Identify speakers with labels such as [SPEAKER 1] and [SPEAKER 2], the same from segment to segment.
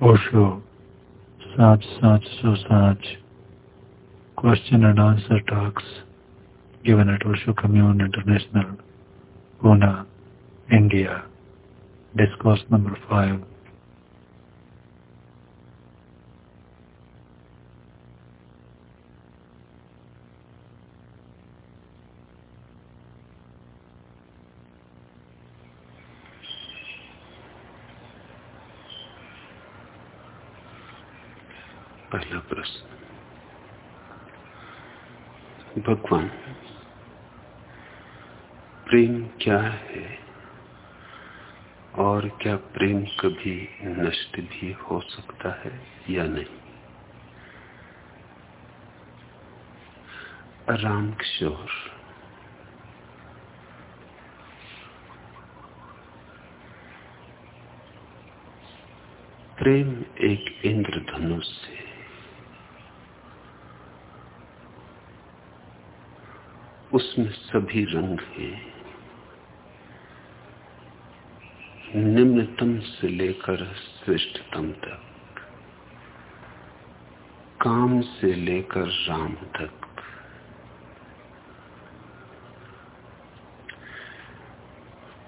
[SPEAKER 1] Osho, Sach Sach Sach, question and answer talks given at Osho Commune International, Pune, India. Discourse number 5.
[SPEAKER 2] प्रश्न भगवान, प्रेम क्या है? और क्या प्रेम कभी नष्ट भी हो सकता है या नहीं? राम किशोर, प्रेम एक इंद्रधनुष है। उसमें सभी रंग हैं। निम्नतम से लेकर श्रेष्ठतम तक, काम से लेकर राम तक।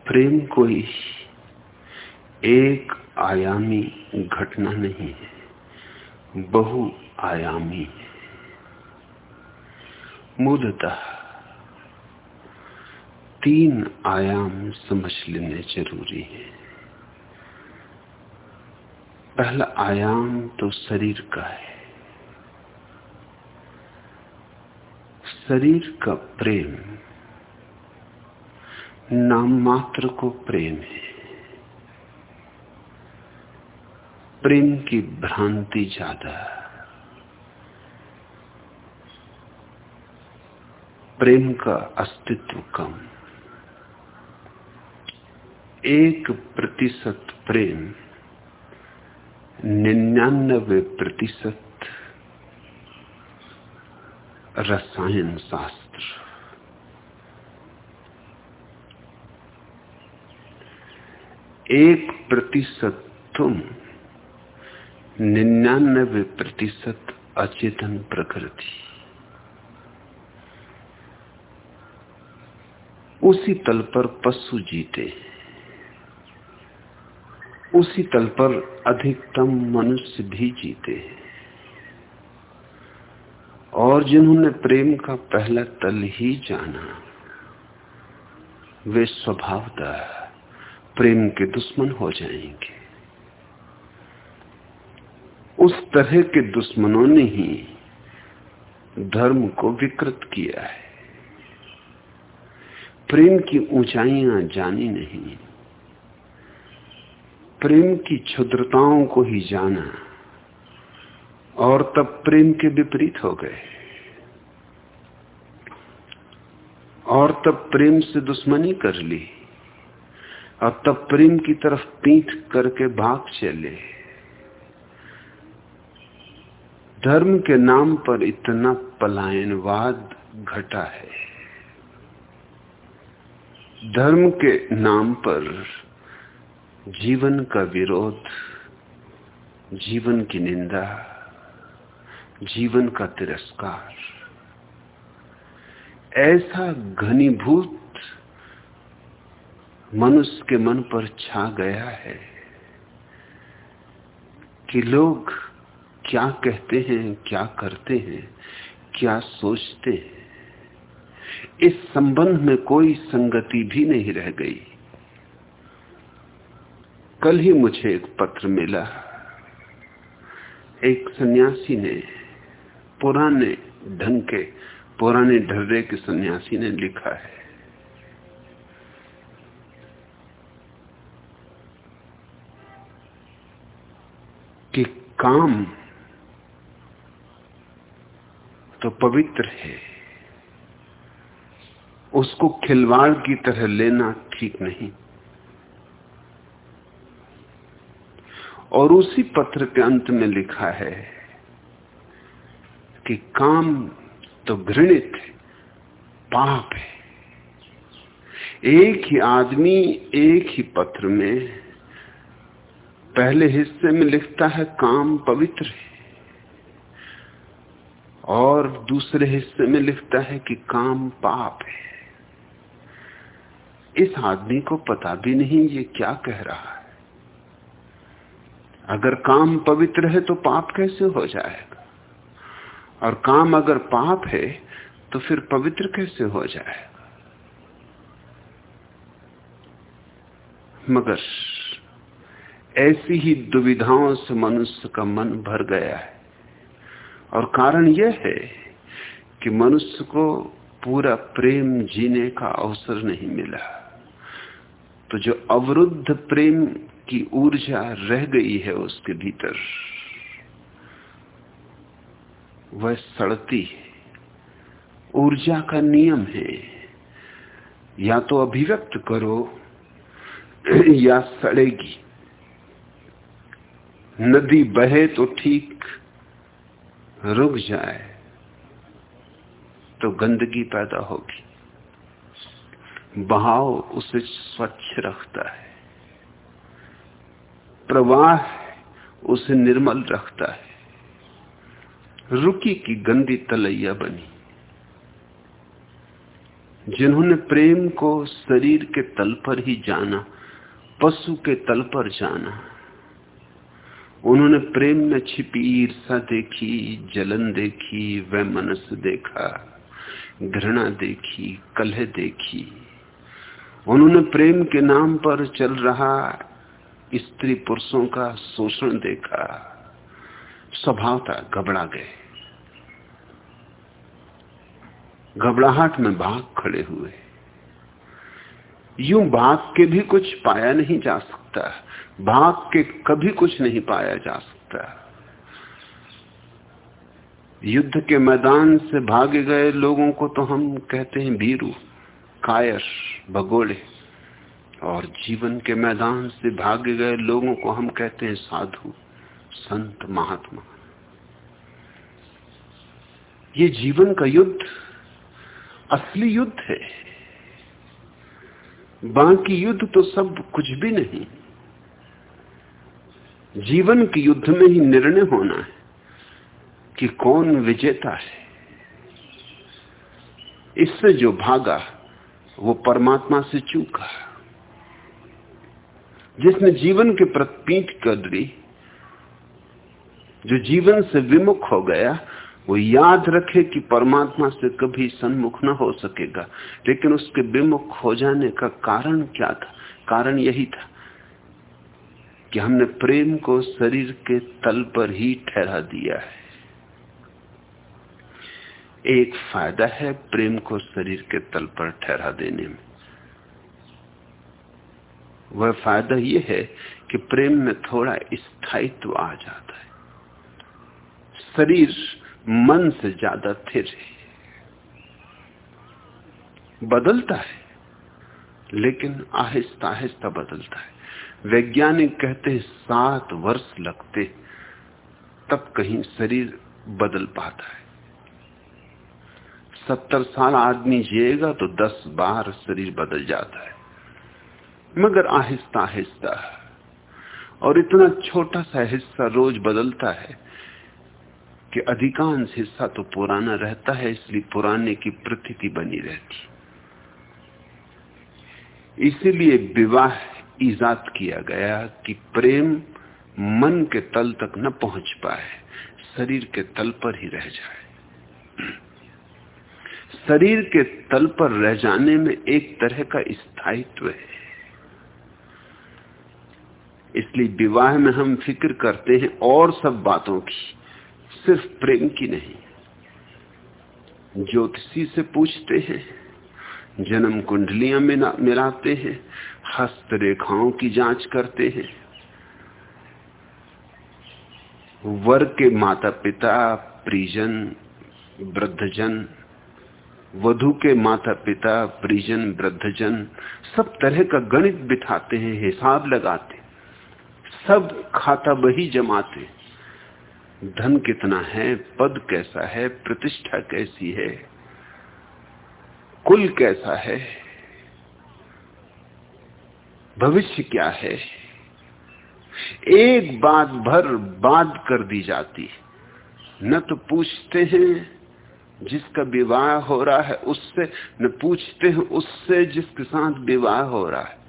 [SPEAKER 2] प्रेम कोई एक आयामी घटना नहीं है बहु आयामी है। मूलतः तीन आयाम समझ लेने ज़रूरी है। पहला आयाम तो शरीर का है। शरीर का प्रेम नाम मात्र को प्रेम है। प्रेम की भ्रांति ज़्यादा। प्रेम का अस्तित्व कम। एक प्रतिशत प्रेम, निन्यानबे प्रतिशत रसायन शास्त्र। एक प्रतिशत तुम, निन्यानबे प्रतिशत अचेतन प्रकृति। उसी तल पर पशु जीते हैं। उसी तल पर अधिकतम मनुष्य भी जीते हैं। और जिन्होंने प्रेम का पहला तल ही जाना, वे स्वभावतः प्रेम के दुश्मन हो जाएँगे। उस तरह के दुश्मनों ने ही धर्म को विकृत किया है। प्रेम की ऊंचाइयाँ जानी नहीं। प्रेम की क्षुद्रताओं को ही जाना। और तब प्रेम के विपरीत हो गए। और तब प्रेम से दुश्मनी कर ली। और तब प्रेम की तरफ़ पीठ करके भाग चले। धर्म के नाम पर इतना पलायनवाद घटा है। धर्म के नाम पर जीवन का विरोध, जीवन की निंदा, जीवन का तिरस्कार। ऐसा घनीभूत मनुष्य के मन पर छा गया है कि लोग क्या कहते हैं, क्या करते हैं, क्या सोचते हैं। इस संबंध में कोई संगति भी नहीं रह गई। कल ही मुझे एक पत्र मिला। एक सन्यासी ने, पुराने ढंग के, पुराने ढर्रे के सन्यासी ने लिखा है। कि काम तो पवित्र है। उसको खिलवाड़ की तरह लेना ठीक नहीं। और उसी पत्र के अंत में लिखा है कि काम तो घृणित है, पाप है। एक ही आदमी एक ही पत्र में पहले हिस्से में लिखता है, काम पवित्र है। और दूसरे हिस्से में लिखता है कि काम पाप है। इस आदमी को पता भी नहीं ये क्या कह रहा है। अगर काम पवित्र है तो पाप कैसे हो जाएगा? और काम अगर पाप है तो फिर पवित्र कैसे हो जाएगा? मगर ऐसी ही दुविधाओं से मनुष्य का मन भर गया है। और कारण यह है कि मनुष्य को पूरा प्रेम जीने का अवसर नहीं मिला। तो जो अवरुद्ध प्रेम की ऊर्जा रह गई है उसके भीतर। वह सड़ती है। ऊर्जा का नियम है। या तो अभिव्यक्त करो या सड़ेगी। नदी बहे तो ठीक, रुक जाए तो गंदगी पैदा होगी। बहाव उसे स्वच्छ रखता है। प्रवाह उसे निर्मल रखता है। रुकी की गंदी तलैया बनी। जिन्होंने प्रेम को शरीर के तल पर ही जाना, पशु के तल पर जाना, उन्होंने प्रेम में छिपी ईर्षा देखी, जलन देखी, वह मनस देखा, घृणा देखी, कलह देखी। उन्होंने प्रेम के नाम पर चल रहा स्त्री पुरुषों का शोषण देखा स्वभाव था घबरा गए। घबराहट में भाग खड़े हुए। यूँ भाग के भी कुछ पाया नहीं जा सकता, भाग के कभी कुछ नहीं पाया जा सकता। युद्ध के मैदान से भागे गए लोगों को तो हम कहते हैं भीरू, कायर, भगोड़े। और जीवन के मैदान से भागे गए लोगों को हम कहते हैं साधु, संत महात्मा। ये जीवन का युद्ध असली युद्ध है। बाकी युद्ध तो सब कुछ भी नहीं। जीवन के युद्ध में ही निर्णय होना है कि कौन विजेता है। इससे जो भागा, वो परमात्मा से चूका। जिसने जीवन के प्रति पीठ कर दी जो जीवन से विमुख हो गया, वो याद रखे कि परमात्मा से कभी सन्मुख न हो सकेगा। लेकिन उसके विमुख हो जाने का कारण क्या था? कारण यही था कि हमने प्रेम को शरीर के तल पर ही ठहरा दिया है। एक फ़ायदा है प्रेम को शरीर के तल पर ठहरा देने में। वह फ़ायदा यह है कि प्रेम में थोड़ा स्थायित्व आ जाता है। शरीर मन से ज़्यादा थिर है। बदलता है, लेकिन आहिस्ता आहिस्ता बदलता है। वैज्ञानिक कहते हैं, सात वर्ष लगते, तब कहीं शरीर बदल पाता है। सत्तर साल आदमी जिएगा तो दस बार शरीर बदल जाता है। मगर आहिस्ता आहिस्ता। और इतना छोटा सा हिस्सा रोज बदलता है कि अधिकांश हिस्सा तो पुराना रहता है, इसलिए पुराने की प्रतीति बनी रहती। इसीलिए विवाह ईजाद किया गया कि प्रेम मन के तल तक न पहुँच पाए, शरीर के तल पर ही रह जाए। शरीर के तल पर रह जाने में एक तरह का स्थायित्व है। इसलिए विवाह में हम फ़िक्र करते हैं और सब बातों की, सिर्फ़ प्रेम की नहीं। ज्योतिषी से पूछते हैं, जन्म कुंडलियाँ मिलाते हैं, हस्त रेखाओं की जाँच करते हैं। वर के माता पिता परिजन वृद्धजन, वधु के माता पिता परिजन वृद्धजन, सब तरह का गणित बिठाते हैं, हिसाब लगाते सब खाता बही जमाते। धन कितना है, पद कैसा है, प्रतिष्ठा कैसी है, कुल कैसा है, भविष्य क्या है, एक बात भर बात कर दी जाती। न तो पूछते हैं जिसका विवाह हो रहा है उससे, न पूछते हैं उससे जिसके साथ विवाह हो रहा है।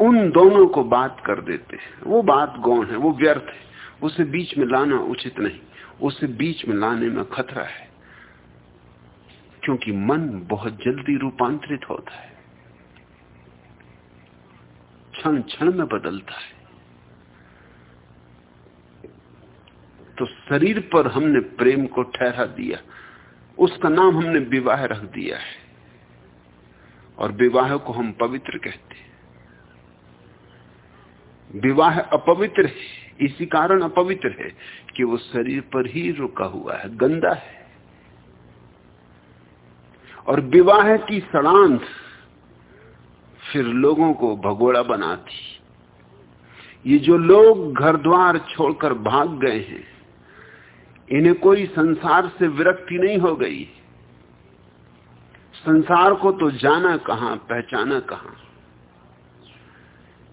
[SPEAKER 2] उन दोनों को बात कर देते हैं। वो बात गौण है, वो व्यर्थ है। उसे बीच में लाना उचित नहीं। उसे बीच में लाने में खतरा है। क्योंकि मन बहुत जल्दी रूपांतरित होता है। क्षण क्षण में बदलता है। तो शरीर पर हमने प्रेम को ठहरा दिया। उसका नाम हमने विवाह रख दिया है। और विवाह को हम पवित्र कहते हैं। विवाह अपवित्र है। इसी कारण अपवित्र है कि वो शरीर पर ही रुका हुआ है, गंदा है। और विवाह की सड़ांत फिर लोगों को भगोड़ा बनाती। ये जो लोग घर द्वार छोड़कर भाग गए हैं, इन्हें कोई संसार से विरक्ति नहीं हो गई। संसार को तो जाना कहाँ, पहचाना कहाँ।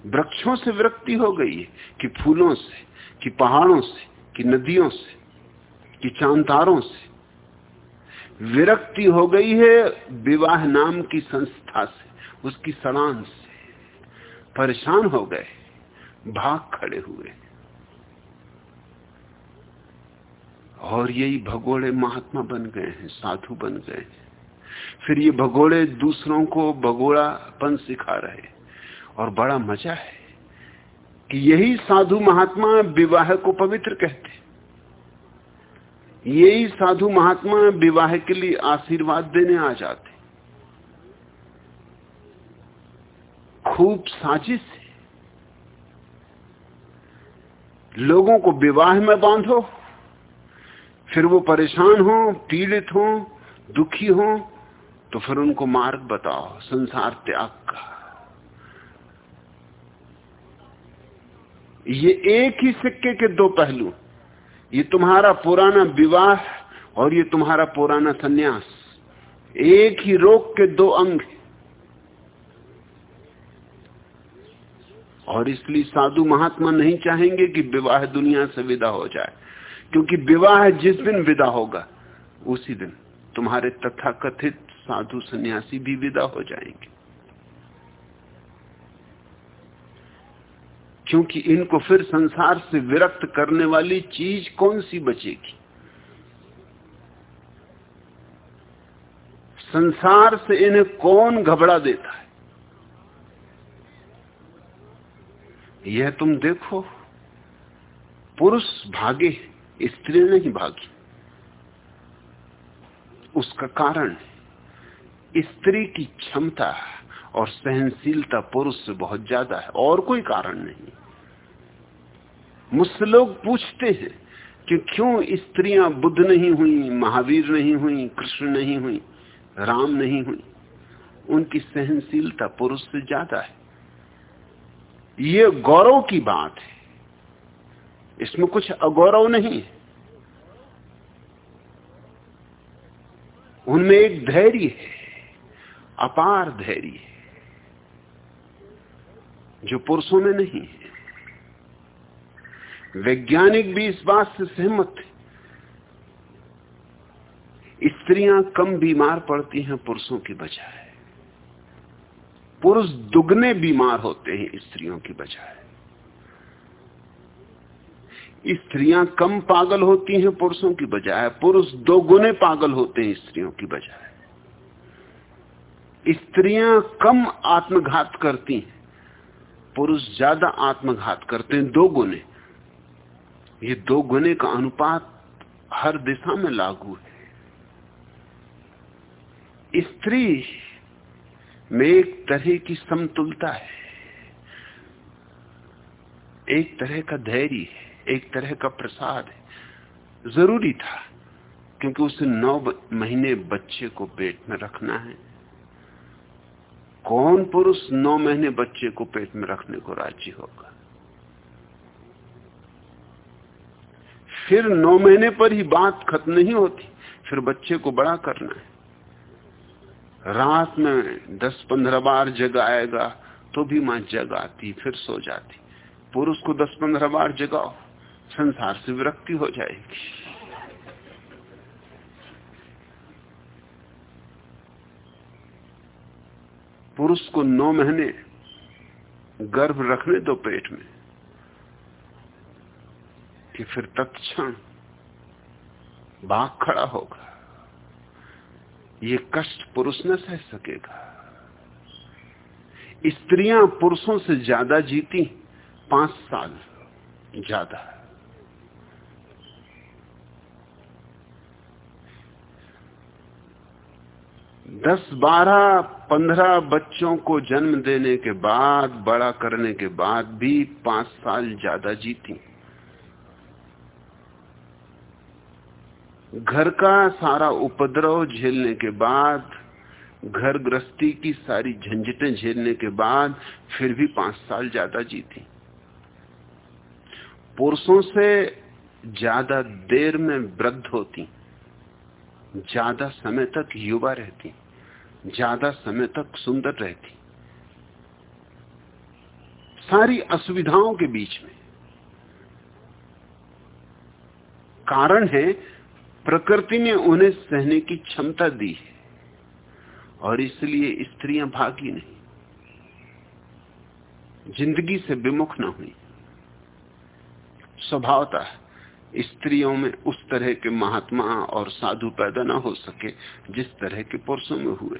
[SPEAKER 2] वृक्षों से विरक्ति हो गई है कि फूलों से, कि पहाड़ों से, कि नदियों से, कि चांतारों से। विरक्ति हो गई है विवाह नाम की संस्था से, उसकी सड़ान से। परेशान हो गए, भाग खड़े हुए। और यही भगोड़े महात्मा बन गए हैं, साधु बन गए हैं। फिर ये भगोड़े दूसरों को भगोड़ापन सिखा रहे और बड़ा मज़ा है कि यही साधु महात्मा विवाह को पवित्र कहते यही साधु महात्मा विवाह के लिए आशीर्वाद देने आ जाते खूब साजिश है। लोगों को विवाह में बांधो, फिर वो परेशान हो, पीड़ित हो, दुखी हो तो फिर उनको मार्ग बताओ, संसार त्याग का। ये एक ही सिक्के के दो पहलू। ये तुम्हारा पुराना विवाह और ये तुम्हारा पुराना सन्यास। एक ही रोग के दो अंग और इसलिए साधु महात्मा नहीं चाहेंगे कि विवाह दुनिया से विदा हो जाए। क्योंकि विवाह जिस दिन विदा होगा, उसी दिन तुम्हारे तथाकथित साधु सन्यासी भी विदा हो जाएँगे। क्योंकि इनको फिर संसार से विरक्त करने वाली चीज़ कौन सी बचेगी? संसार से इन्हें कौन घबरा देता है? यह तुम देखो, पुरुष भागे, स्त्री नहीं भागी। उसका कारण स्त्री की क्षमता और सहनशीलता पुरुष से बहुत ज़्यादा है, और कोई कारण नहीं। मुझसे लोग पूछते हैं कि क्यों स्त्रियाँ बुद्ध नहीं हुई, महावीर नहीं हुई, कृष्ण नहीं हुई, राम नहीं हुई? उनकी सहनशीलता पुरुष से ज़्यादा है। ये गौरव की बात है। इसमें कुछ अगौरव नहीं है। उनमें एक धैर्य है, अपार धैर्य है। जो पुरुषों में नहीं है। वैज्ञानिक भी इस बात से सहमत थे स्त्रियाँ कम बीमार पड़ती हैं पुरुषों की बजाय। पुरुष दुगने बीमार होते हैं स्त्रियों की बजाय। स्त्रियाँ कम पागल होती हैं पुरुषों की बजाय। पुरुष दो गुने पागल होते हैं स्त्रियों की बजाय। स्त्रियाँ कम आत्मघात करती हैं। पुरुष ज़्यादा आत्मघात करते हैं दो गुने। ये दो गुने का अनुपात हर दिशा में लागू है। स्त्री में एक तरह की समतुलता है। एक तरह का धैर्य है, एक तरह का प्रसाद है। ज़रूरी था, क्योंकि उसे नौ महीने बच्चे को पेट में रखना है। कौन पुरुष नौ महीने बच्चे को पेट में रखने को राज़ी होगा? फिर नौ महीने पर ही बात खत्म नहीं होती, फिर बच्चे को बड़ा करना है। रात में दस पंद्रह बार जगाएगा तो भी माँ जगाती फिर सो जाती। पुरुष को दस पंद्रह बार जगाओ, संसार से विरक्ति हो जाएगी। पुरुष को नौ महीने गर्भ रखने दो पेट में कि फिर तत्क्षण बाघ खड़ा होगा। ये कष्ट पुरुष न सह सकेगा। स्त्रियाँ पुरुषों से ज़्यादा जीती, पाँच साल ज़्यादा। दस बारह पंद्रह बच्चों को जन्म देने के बाद, बड़ा करने के बाद भी पाँच साल ज़्यादा जीती। घर का सारा उपद्रव झेलने के बाद घर गृहस्थी की सारी झंझटें झेलने के बाद फिर भी पाँच साल ज़्यादा जीती। पुरुषों से ज़्यादा देर में वृद्ध होती। ज़्यादा समय तक युवा रहती, ज़्यादा समय तक सुंदर रहती। सारी असुविधाओं के बीच में। कारण है, प्रकृति ने उन्हें सहने की क्षमता दी है, और इसलिए स्त्रियाँ भागी नहीं। ज़िंदगी से विमुख न हुई। स्वभावता स्त्रियों में उस तरह के महात्मा और साधु पैदा ना हो सके जिस तरह के पुरुषों में हुए।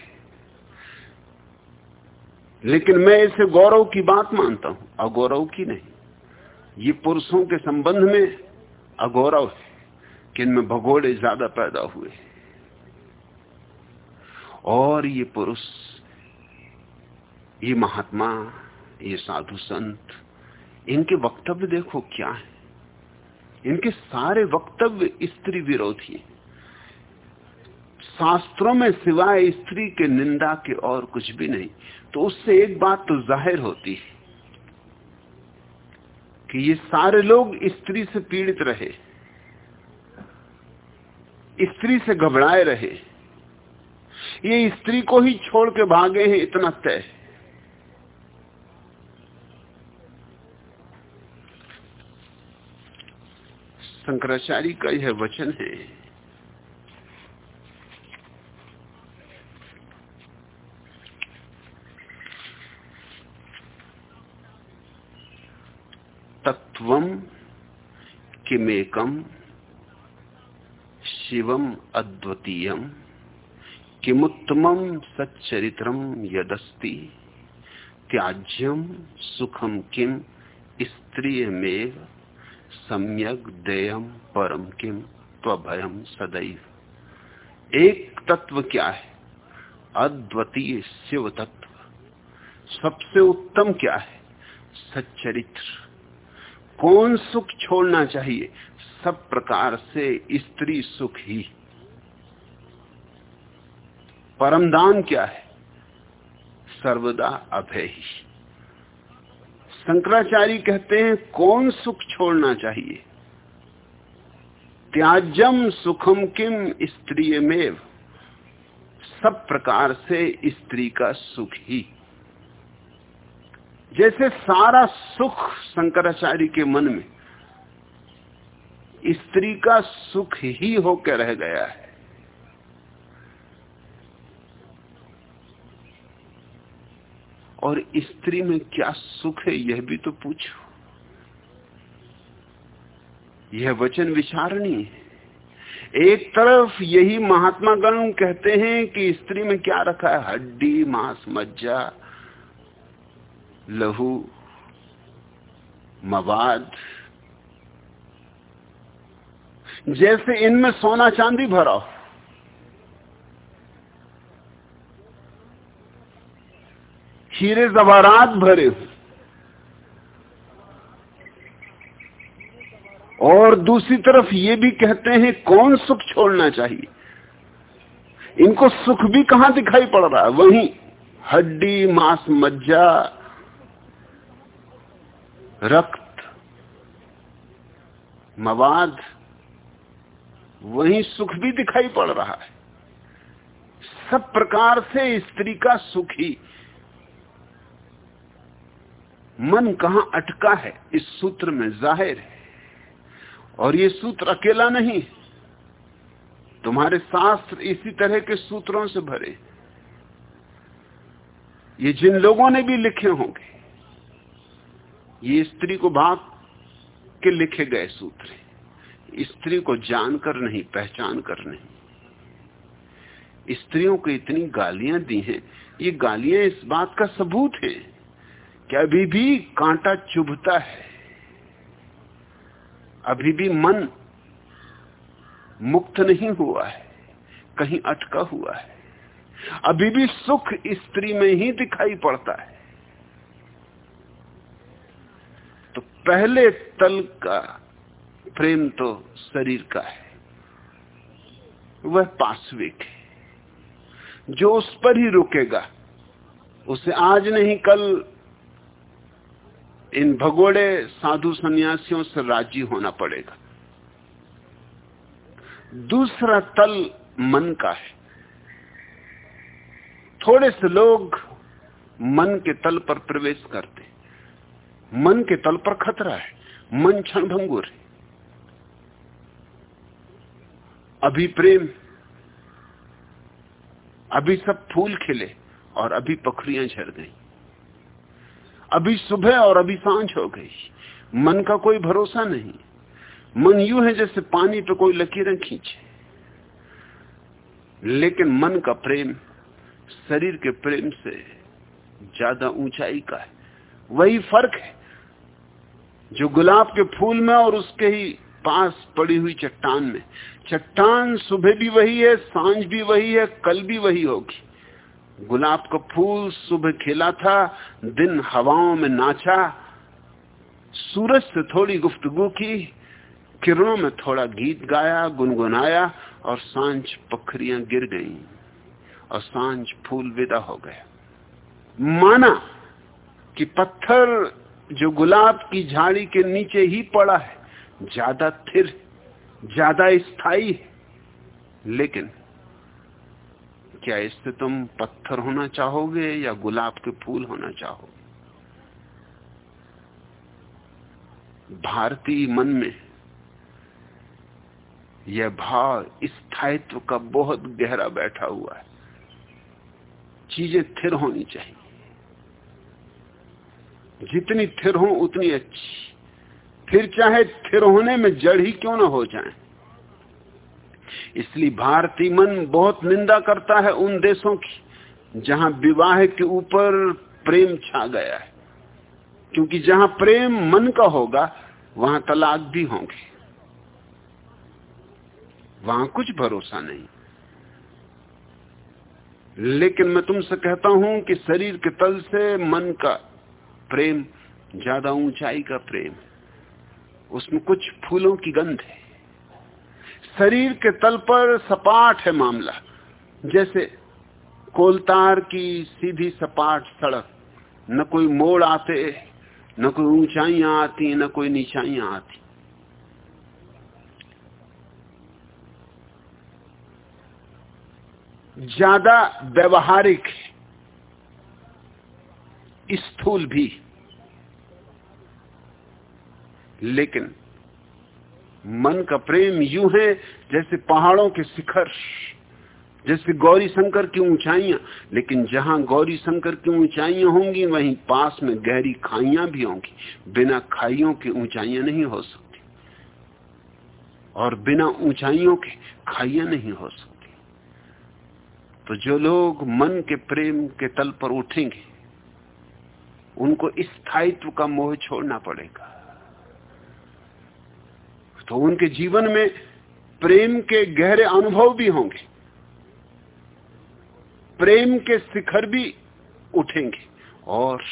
[SPEAKER 2] लेकिन मैं इसे गौरव की बात मानता हूँ, अगौरव की नहीं। ये पुरुषों के संबंध में अगौरव है कि इनमें भगोड़े ज़्यादा पैदा हुए। और ये पुरुष, ये महात्मा, ये साधु संत, इनके वक्तव्य देखो क्या है। इनके सारे वक्तव्य स्त्री विरोधी हैं। शास्त्रों में सिवाय स्त्री के निंदा के और कुछ भी नहीं। तो उससे एक बात तो ज़ाहिर होती है कि ये सारे लोग स्त्री से पीड़ित रहे, स्त्री से घबराए रहे। ये स्त्री को ही छोड़ के भागे हैं इतना तय। शंकराचार्य का यह वचन है। तत्व किमेकम शिवम अद्वितीय, किमुत्तम सच्चरित्रम यदस्ति त्याज्यम सुखम किम स्त्रियमेव सम्यक देयम परम किम त्वभयम सदैव। एक तत्व क्या है? अद्वितीय शिव तत्व। सबसे उत्तम क्या है? सच्चरित्र। कौन सुख छोड़ना चाहिए? सब प्रकार से स्त्री सुख ही। परमदान क्या है? सर्वदा अभय ही। शंकराचार्य कहते हैं, कौन सुख छोड़ना चाहिए? त्याजम सुखम किम स्त्री सब प्रकार से स्त्री का सुख ही। जैसे सारा सुख शंकराचार्य के मन में, स्त्री का सुख ही होकर रह गया है। और स्त्री में क्या सुख है, यह भी तो पूछो। यह वचन विचारणी है। एक तरफ़ यही महात्मा गण कहते हैं कि स्त्री में क्या रखा है, हड्डी, मांस, मज्जा, लहू, मवाद। जैसे इनमें सोना चांदी भरा हो हीरे जवारात भरे और दूसरी तरफ़ ये भी कहते हैं कौन सुख छोड़ना चाहिए? इनको सुख भी कहाँ दिखाई पड़ रहा है? वहीं हड्डी, मांस, मज्जा, रक्त, मवाद, वही सुख भी दिखाई पड़ रहा है। सब प्रकार से स्त्री का सुख ही मन कहाँ अटका है, इस सूत्र में ज़ाहिर है। और ये सूत्र अकेला नहीं, तुम्हारे शास्त्र इसी तरह के सूत्रों से भरे। ये जिन लोगों ने भी लिखे होंगे, ये स्त्री को भाग के लिखे गए सूत्र स्त्री को जानकर नहीं, पहचान कर नहीं। स्त्रियों को इतनी गालियाँ दी हैं, ये गालियाँ इस बात का सबूत है कि अभी भी कांटा चुभता है। अभी भी मन मुक्त नहीं हुआ है, कहीं अटका हुआ है। अभी भी सुख स्त्री में ही दिखाई पड़ता है। तो पहले तल का प्रेम तो शरीर का है, वह पाश्विक है। जो उस पर ही रुकेगा, उसे आज नहीं, कल इन भगोड़े साधु सन्यासियों से राज़ी होना पड़ेगा। दूसरा तल मन का है। थोड़े से लोग मन के तल पर प्रवेश करते मन के तल पर खतरा है। मन क्षण भंगुर है। अभी प्रेम, अभी सब फूल खिले और अभी पखरियाँ झड़ गई। अभी सुबह और अभी साँझ हो गई। मन का कोई भरोसा नहीं। मन यू है जैसे पानी पे कोई लकीरें खींचे। लेकिन मन का प्रेम शरीर के प्रेम से ज़्यादा ऊंचाई का है। वही फ़र्क है जो गुलाब के फूल में और उसके ही पास पड़ी हुई चट्टान में। चट्टान सुबह भी वही है, साँझ भी वही है, कल भी वही होगी। गुलाब का फूल सुबह खिला था, दिन हवाओं में नाचा। सूरज से थोड़ी गुफ्तगु की, किरणों में थोड़ा गीत गाया, गुनगुनाया और साँझ पखरियाँ गिर गईं और साँझ फूल विदा हो गया माना कि पत्थर जो गुलाब की झाड़ी के नीचे ही पड़ा है, ज़्यादा थिर, ज़्यादा स्थायी है। लेकिन क्या इससे तुम पत्थर होना चाहोगे या गुलाब के फूल होना चाहोगे? भारतीय मन में यह भाव स्थायित्व का बहुत गहरा बैठा हुआ है। चीज़ें थिर होनी चाहिए। जितनी थिर हो उतनी अच्छी। फिर चाहे थिर होने में जड़ ही क्यों ना हो जाए। इसलिए भारतीय मन बहुत निंदा करता है उन देशों की, जहाँ विवाह के ऊपर प्रेम छा गया है। क्योंकि जहाँ प्रेम मन का होगा, वहाँ तलाक भी होंगे। वहाँ कुछ भरोसा नहीं। लेकिन मैं तुमसे कहता हूँ कि शरीर के तल से मन का प्रेम, ज़्यादा ऊंचाई का प्रेम, उसमें कुछ फूलों की गंध है। शरीर के तल पर सपाट है मामला। जैसे कोलतार की सीधी सपाट सड़क, न कोई मोड़ आते, न कोई ऊंचाइयाँ आती, न कोई नीचाइयाँ आती। ज़्यादा व्यवहारिक स्थूल भी। लेकिन मन का प्रेम यूँ है जैसे पहाड़ों के शिखर, जैसे गौरी शंकर की ऊंचाइयाँ। लेकिन जहाँ गौरी शंकर की ऊंचाइयाँ होंगी, वहीं पास में गहरी खाइयाँ भी होंगी। बिना खाइयों की ऊंचाइयाँ नहीं हो सकती। और बिना ऊंचाइयों के खाइयाँ नहीं हो सकती। तो जो लोग मन के प्रेम के तल पर उठेंगे, उनको स्थायित्व का मोह छोड़ना पड़ेगा। तो उनके जीवन में प्रेम के गहरे अनुभव भी होंगे। प्रेम के शिखर भी उठेंगे और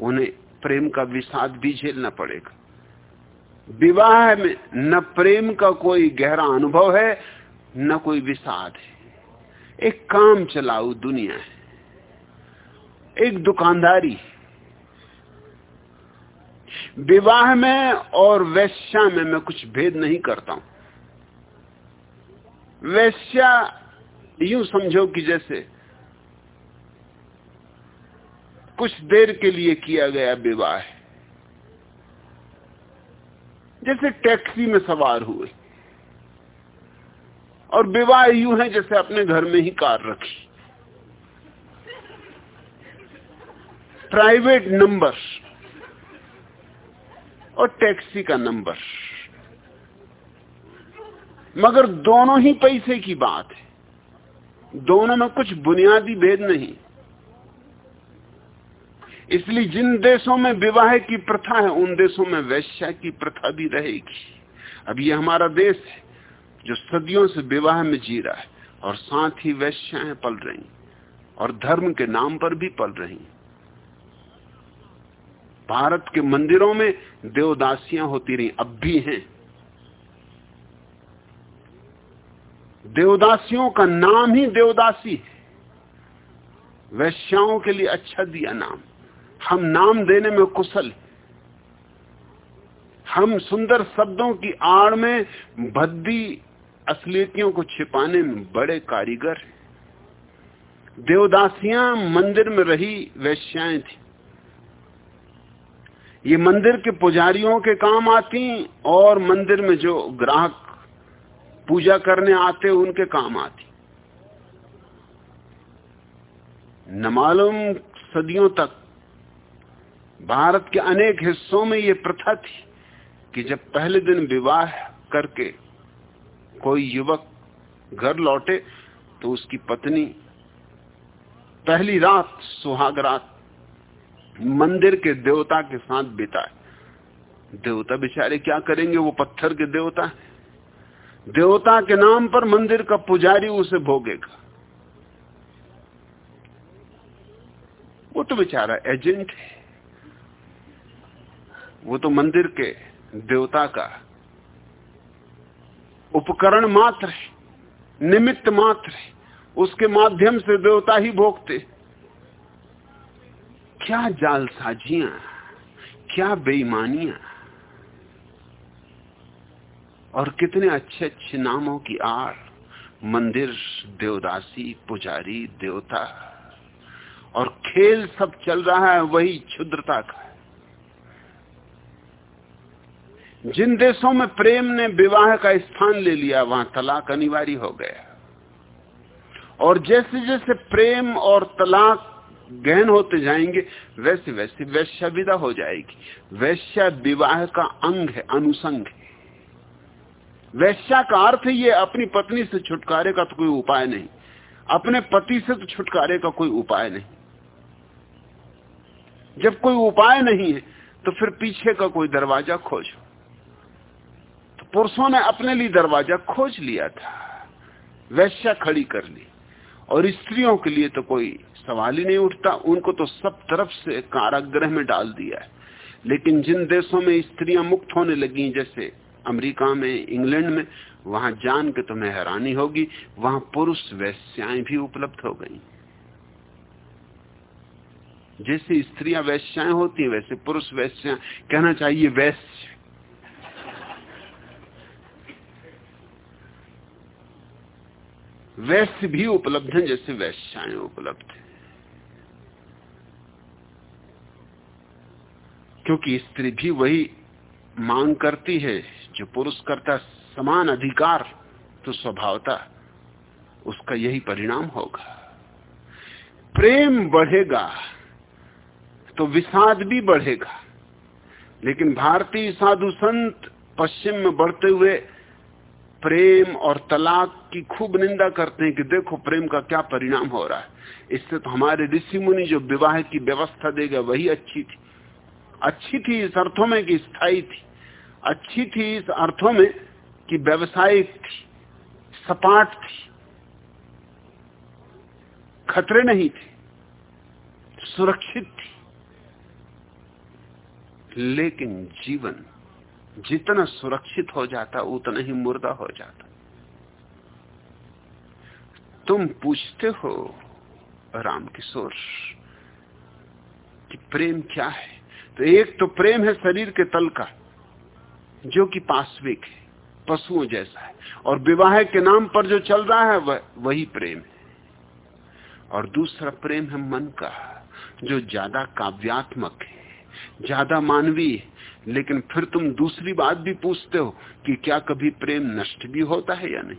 [SPEAKER 2] उन्हें प्रेम का विषाद भी झेलना पड़ेगा। विवाह में न प्रेम का कोई गहरा अनुभव है, न कोई विषाद है। एक काम चलाऊ, दुनिया है। एक दुकानदारी विवाह में और वैश्या में मैं कुछ भेद नहीं करता हूँ। वैश्या यूँ समझो कि जैसे कुछ देर के लिए किया गया विवाह है। जैसे टैक्सी में सवार हुए। और विवाह यूँ है जैसे अपने घर में ही कार रखी। प्राइवेट नंबर और टैक्सी का नंबर। मगर दोनों ही पैसे की बात है। दोनों में कुछ बुनियादी भेद नहीं। इसलिए जिन देशों में विवाह की प्रथा है, उन देशों में वैश्या की प्रथा भी रहेगी। अब ये हमारा देश है, जो सदियों से विवाह में जी रहा है, और साथ ही वैश्याएँ पल रही, और धर्म के नाम पर भी पल रही। भारत के मंदिरों में देवदासियाँ होती रही, अब भी हैं। देवदासियों का नाम ही देवदासी है। वैश्याओं के लिए अच्छा दिया नाम। हम नाम देने में कुशल हम सुंदर शब्दों की आड़ में भद्दी असलियतियों को छिपाने में बड़े कारीगर देवदासियाँ मंदिर में रही, वैश्याएँ थी। ये मंदिर के पुजारियों के काम आती और मंदिर में जो ग्राहक पूजा करने आते, उनके काम आती। न मालूम सदियों तक भारत के अनेक हिस्सों में ये प्रथा थी कि जब पहले दिन विवाह करके कोई युवक घर लौटे तो उसकी पत्नी पहली रात सुहाग रात मंदिर के देवता के साथ बिताए देवता बेचारे क्या करेंगे? वो पत्थर के देवता है। देवता के नाम पर मंदिर का पुजारी उसे भोगेगा। वो तो बेचारा एजेंट है। वो तो मंदिर के देवता का उपकरण मात्र है, निमित्त मात्र है। उसके माध्यम से देवता ही भोगते क्या जालसाजियाँ क्या बेईमानियाँ। और कितने अच्छे अच्छे नामों की आड़, मंदिर, देवदासी, पुजारी, देवता। और खेल सब चल रहा है वही क्षुद्रता का। जिन देशों में प्रेम ने विवाह का स्थान ले लिया, वहाँ तलाक अनिवार्य हो गया। और जैसे जैसे प्रेम और तलाक गहन होते जाएँगे, वैसे वैसे वैश्या विदा हो जाएगी। वैश्या विवाह का अंग है, अनुसंग है। वैश्या का अर्थ ये, अपनी पत्नी से छुटकारे का तो कोई उपाय नहीं। अपने पति से तो छुटकारे का कोई उपाय नहीं। जब कोई उपाय नहीं है तो फिर पीछे का कोई दरवाज़ा खोजो। तो पुरुषों ने अपने लिए दरवाज़ा खोज लिया था। वैश्या खड़ी कर ली। और स्त्रियों के लिए तो कोई सवाल ही नहीं उठता। उनको तो सब तरफ़ से कारागृह में डाल दिया है। लेकिन जिन देशों में स्त्रियाँ मुक्त होने लगी, जैसे अमेरिका में, इंग्लैंड में, वहाँ जान के तुम्हें हैरानी होगी। वहाँ पुरुष वैश्याएँ भी उपलब्ध हो गई। जैसे स्त्रियाँ वैश्याएँ होती हैं, वैसे पुरुष वैश्या कहना चाहिए वैश्य। वैश्य भी उपलब्ध हैं, जैसे वैश्याएँ उपलब्ध हैं। क्योंकि स्त्री भी वही मांग करती है, जो पुरुष करता समान अधिकार तो स्वभावता उसका यही परिणाम होगा। प्रेम बढ़ेगा तो विषाद भी बढ़ेगा। लेकिन भारतीय साधु संत पश्चिम में बढ़ते हुए प्रेम और तलाक की खूब निंदा करते हैं कि देखो प्रेम का क्या परिणाम हो रहा है। इससे तो हमारे ऋषि मुनि जो विवाह की व्यवस्था देगा, वही अच्छी थी। अच्छी थी इस अर्थों में कि स्थायी थी। अच्छी थी इस अर्थों में कि व्यवसायिक थी, सपाट थी, खतरे नहीं थे, सुरक्षित थी। लेकिन जीवन जितना सुरक्षित हो जाता, उतना ही मुर्दा हो जाता। तुम पूछते हो राम किशोर कि प्रेम क्या है? तो एक तो प्रेम है शरीर के तल का, जो कि पाश्विक है, पशुओं जैसा है। और विवाह के नाम पर जो चल रहा है, वह, वही प्रेम है। और दूसरा प्रेम है मन का, जो ज़्यादा काव्यात्मक है, ज़्यादा मानवीय है। लेकिन फिर तुम दूसरी बात भी पूछते हो कि क्या कभी प्रेम नष्ट भी होता है या नहीं?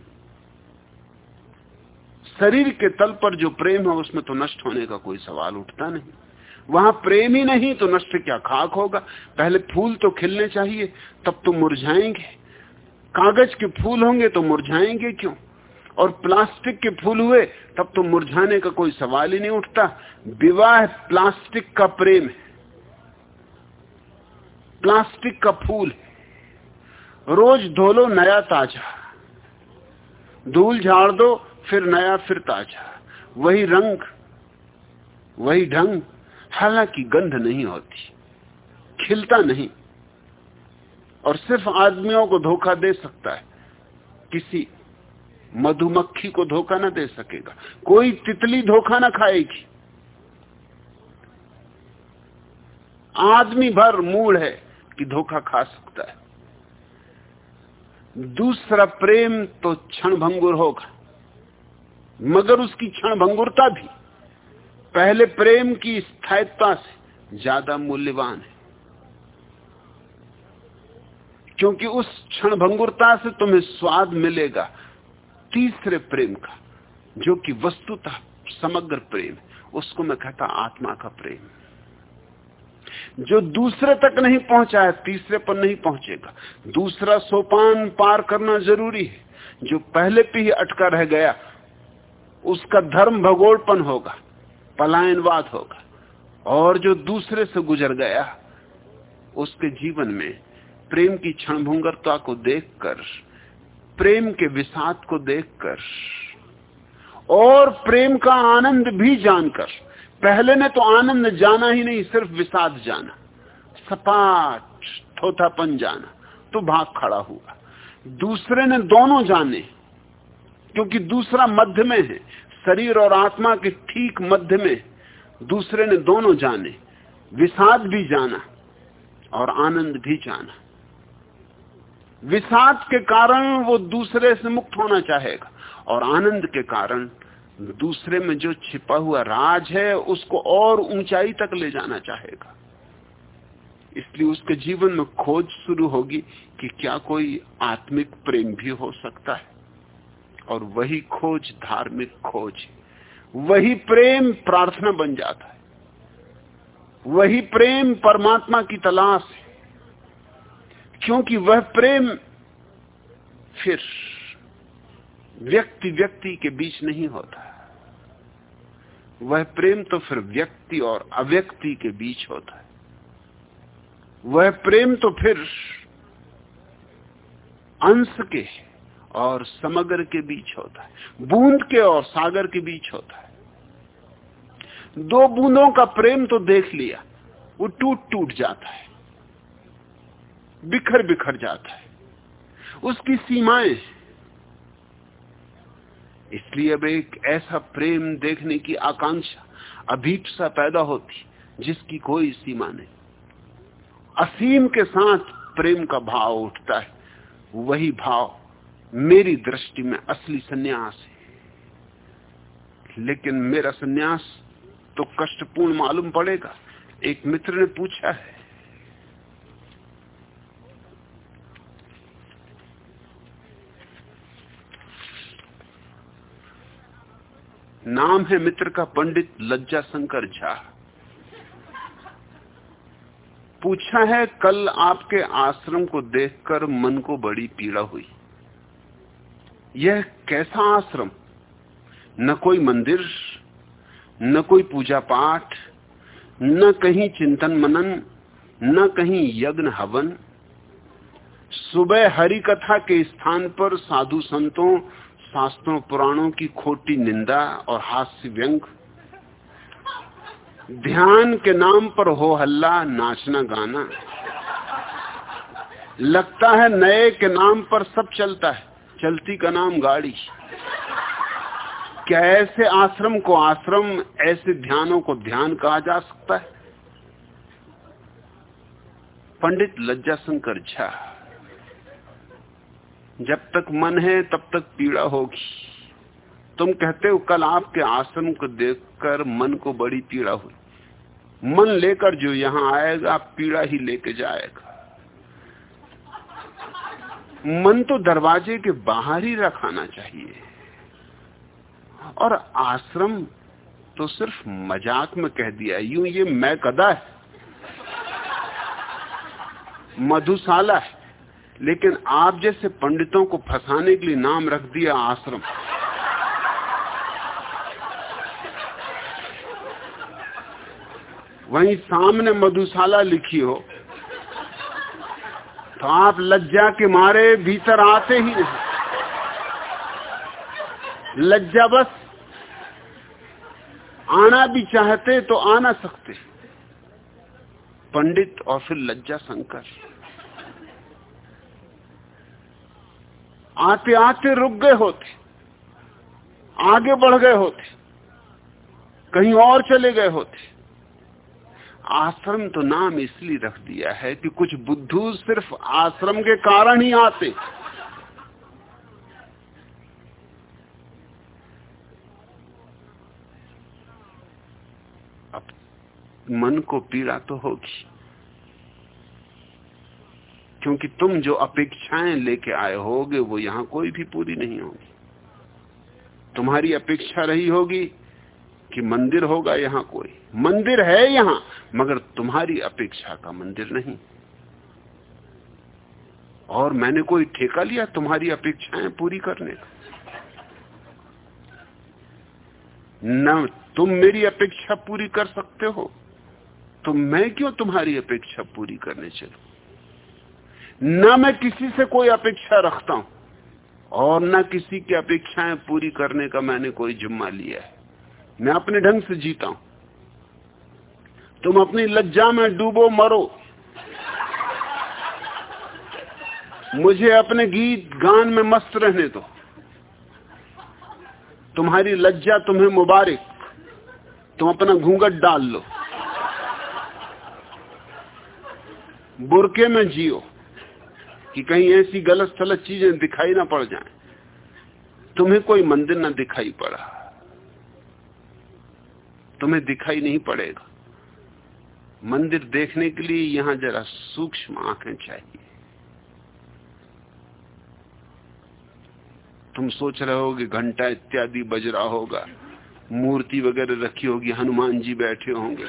[SPEAKER 2] शरीर के तल पर जो प्रेम है, उसमें तो नष्ट होने का कोई सवाल उठता नहीं। वहाँ प्रेम ही नहीं तो नष्ट क्या खाक होगा? पहले फूल तो खिलने चाहिए, तब तो मुरझाएँगे। कागज़ के फूल होंगे तो मुरझाएँगे क्यों? और प्लास्टिक के फूल हुए, तब तो मुरझाने का कोई सवाल ही नहीं उठता। विवाह प्लास्टिक का प्रेम है। प्लास्टिक का फूल है। रोज धोलो, नया ताज़ा। धूल झाड़ दो, फिर नया, फिर ताज़ा। वही रंग, वही ढंग हालाँकि गंध नहीं होती, खिलता नहीं। और सिर्फ़ आदमियों को धोखा दे सकता है, किसी मधुमक्खी को धोखा ना दे सकेगा, कोई तितली धोखा ना खाएगी। आदमी भर मूड है कि धोखा खा सकता है। दूसरा प्रेम तो क्षण भंगुर होगा, मगर उसकी क्षण भंगुरता भी। पहले प्रेम की स्थायित्ता से ज़्यादा मूल्यवान है। क्योंकि उस क्षण भंगुरता से तुम्हें स्वाद मिलेगा तीसरे प्रेम का, जो कि वस्तुतः समग्र प्रेम उसको मैं कहता आत्मा का प्रेम। जो दूसरे तक नहीं पहुँचा है, तीसरे पर नहीं पहुंचेगा। दूसरा सोपान पार करना ज़रूरी है। जो पहले पे ही अटका रह गया, उसका धर्म भगोड़पन होगा। पलायनवाद होगा। और जो दूसरे से गुजर गया, उसके जीवन में प्रेम की क्षणभंगरता को देखकर, प्रेम के विषाद को देखकर, और प्रेम का आनंद भी जानकर, पहले ने तो आनंद जाना ही नहीं, सिर्फ़ विषाद जाना। सपाट थोथापन जाना तो भाग खड़ा हुआ। दूसरे ने दोनों जाने, क्योंकि दूसरा मध्य में है। शरीर और आत्मा के ठीक मध्य में दूसरे ने दोनों जाने, विषाद भी जाना और आनंद भी जाना। विषाद के कारण वो दूसरे से मुक्त होना चाहेगा और आनंद के कारण दूसरे में जो छिपा हुआ राज है, उसको और ऊंचाई तक ले जाना चाहेगा। इसलिए उसके जीवन में खोज शुरू होगी कि क्या कोई आत्मिक प्रेम भी हो सकता है। और वही खोज, धार्मिक खोज, वही प्रेम प्रार्थना बन जाता है। वही प्रेम परमात्मा की तलाश है। क्योंकि वह प्रेम फिर व्यक्ति व्यक्ति के बीच नहीं होता वह प्रेम तो फिर व्यक्ति और अव्यक्ति के बीच होता है। वह प्रेम तो फिर अंश के और समग्र के बीच होता है, बूंद के और सागर के बीच होता है। दो बूंदों का प्रेम तो देख लिया, वो टूट टूट जाता है, बिखर बिखर जाता है। उसकी सीमाएँ। इसलिए अब एक ऐसा प्रेम देखने की आकांक्षा अभीपसा पैदा होती, जिसकी कोई सीमा नहीं। असीम के साथ प्रेम का भाव उठता है, वही भाव मेरी दृष्टि में असली सन्यास है। लेकिन मेरा सन्यास तो कष्टपूर्ण मालूम पड़ेगा। एक मित्र ने पूछा है, नाम है मित्र का पंडित लज्जा शंकर झा। पूछा है, कल आपके आश्रम को देखकर मन को बड़ी पीड़ा हुई। यह कैसा आश्रम? न कोई मंदिर, न कोई पूजा पाठ, न कहीं चिंतन मनन, न कहीं यज्ञ हवन। सुबह हरि कथा के स्थान पर साधु संतों, शास्त्रों, पुराणों की खोटी निंदा और हास्य व्यंग। ध्यान के नाम पर हो हल्ला, नाचना, गाना। लगता है नए के नाम पर सब चलता है। चलती का नाम गाड़ी। क्या ऐसे आश्रम को आश्रम, ऐसे ध्यानों को ध्यान कहा जा सकता है? पंडित लज्जा शंकर झा, जब तक मन है तब तक पीड़ा होगी। तुम कहते हो कल आपके आश्रम को देखकर मन को बड़ी पीड़ा हुई। मन लेकर जो यहाँ आएगा, पीड़ा ही लेके जाएगा। मन तो दरवाजे के बाहर ही रखाना चाहिए। और आश्रम तो सिर्फ़ मज़ाक में कह दिया, यूँ ये मैं कदा है, मधुशाला है। लेकिन आप जैसे पंडितों को फंसाने के लिए नाम रख दिया आश्रम। वहीं सामने मधुशाला लिखी हो तो आप लज्जा के मारे भीतर आते ही नहीं। लज्जा बस। आना भी चाहते तो आ ना सकते। पंडित और फिर लज्जा शंकर आते आते रुक गए होते। आगे बढ़ गए होते। कहीं और चले गए होते। आश्रम तो नाम इसलिए रख दिया है कि कुछ बुद्धू सिर्फ़ आश्रम के कारण ही आते। अब मन को पीड़ा तो होगी, क्योंकि तुम जो अपेक्षाएँ लेके आए होगे, वो यहाँ कोई भी पूरी नहीं होगी। तुम्हारी अपेक्षा रही होगी कि मंदिर होगा यहाँ कोई। मंदिर है यहाँ, मगर तुम्हारी अपेक्षा का मंदिर नहीं। और मैंने कोई ठेका लिया, तुम्हारी अपेक्षाएँ पूरी करने का। न तुम मेरी अपेक्षा पूरी कर सकते हो तो मैं क्यों तुम्हारी अपेक्षा पूरी करने चलू? न मैं किसी से कोई अपेक्षा रखता हूँ, और न किसी की अपेक्षाएँ पूरी करने का मैंने कोई जुम्मा लिया है। मैं अपने ढंग से जीता हूँ। तुम अपनी लज्जा में डूबो, मरो। मुझे अपने गीत गान में मस्त रहने दो। तुम्हारी लज्जा तुम्हें मुबारक। तुम अपना घूंघट डाल लो। बुरके में जियो कि कहीं ऐसी गलत सलत चीज़ें दिखाई ना पड़ जाएँ। तुम्हें कोई मंदिर ना दिखाई पड़ा। तुम्हें दिखाई नहीं पड़ेगा। मंदिर देखने के लिए यहाँ जरा सूक्ष्म आँखें चाहिए। तुम सोच रहे हो कि घंटा इत्यादि बज रहा होगा, मूर्ति वगैरह रखी होगी, हनुमान जी बैठे होंगे।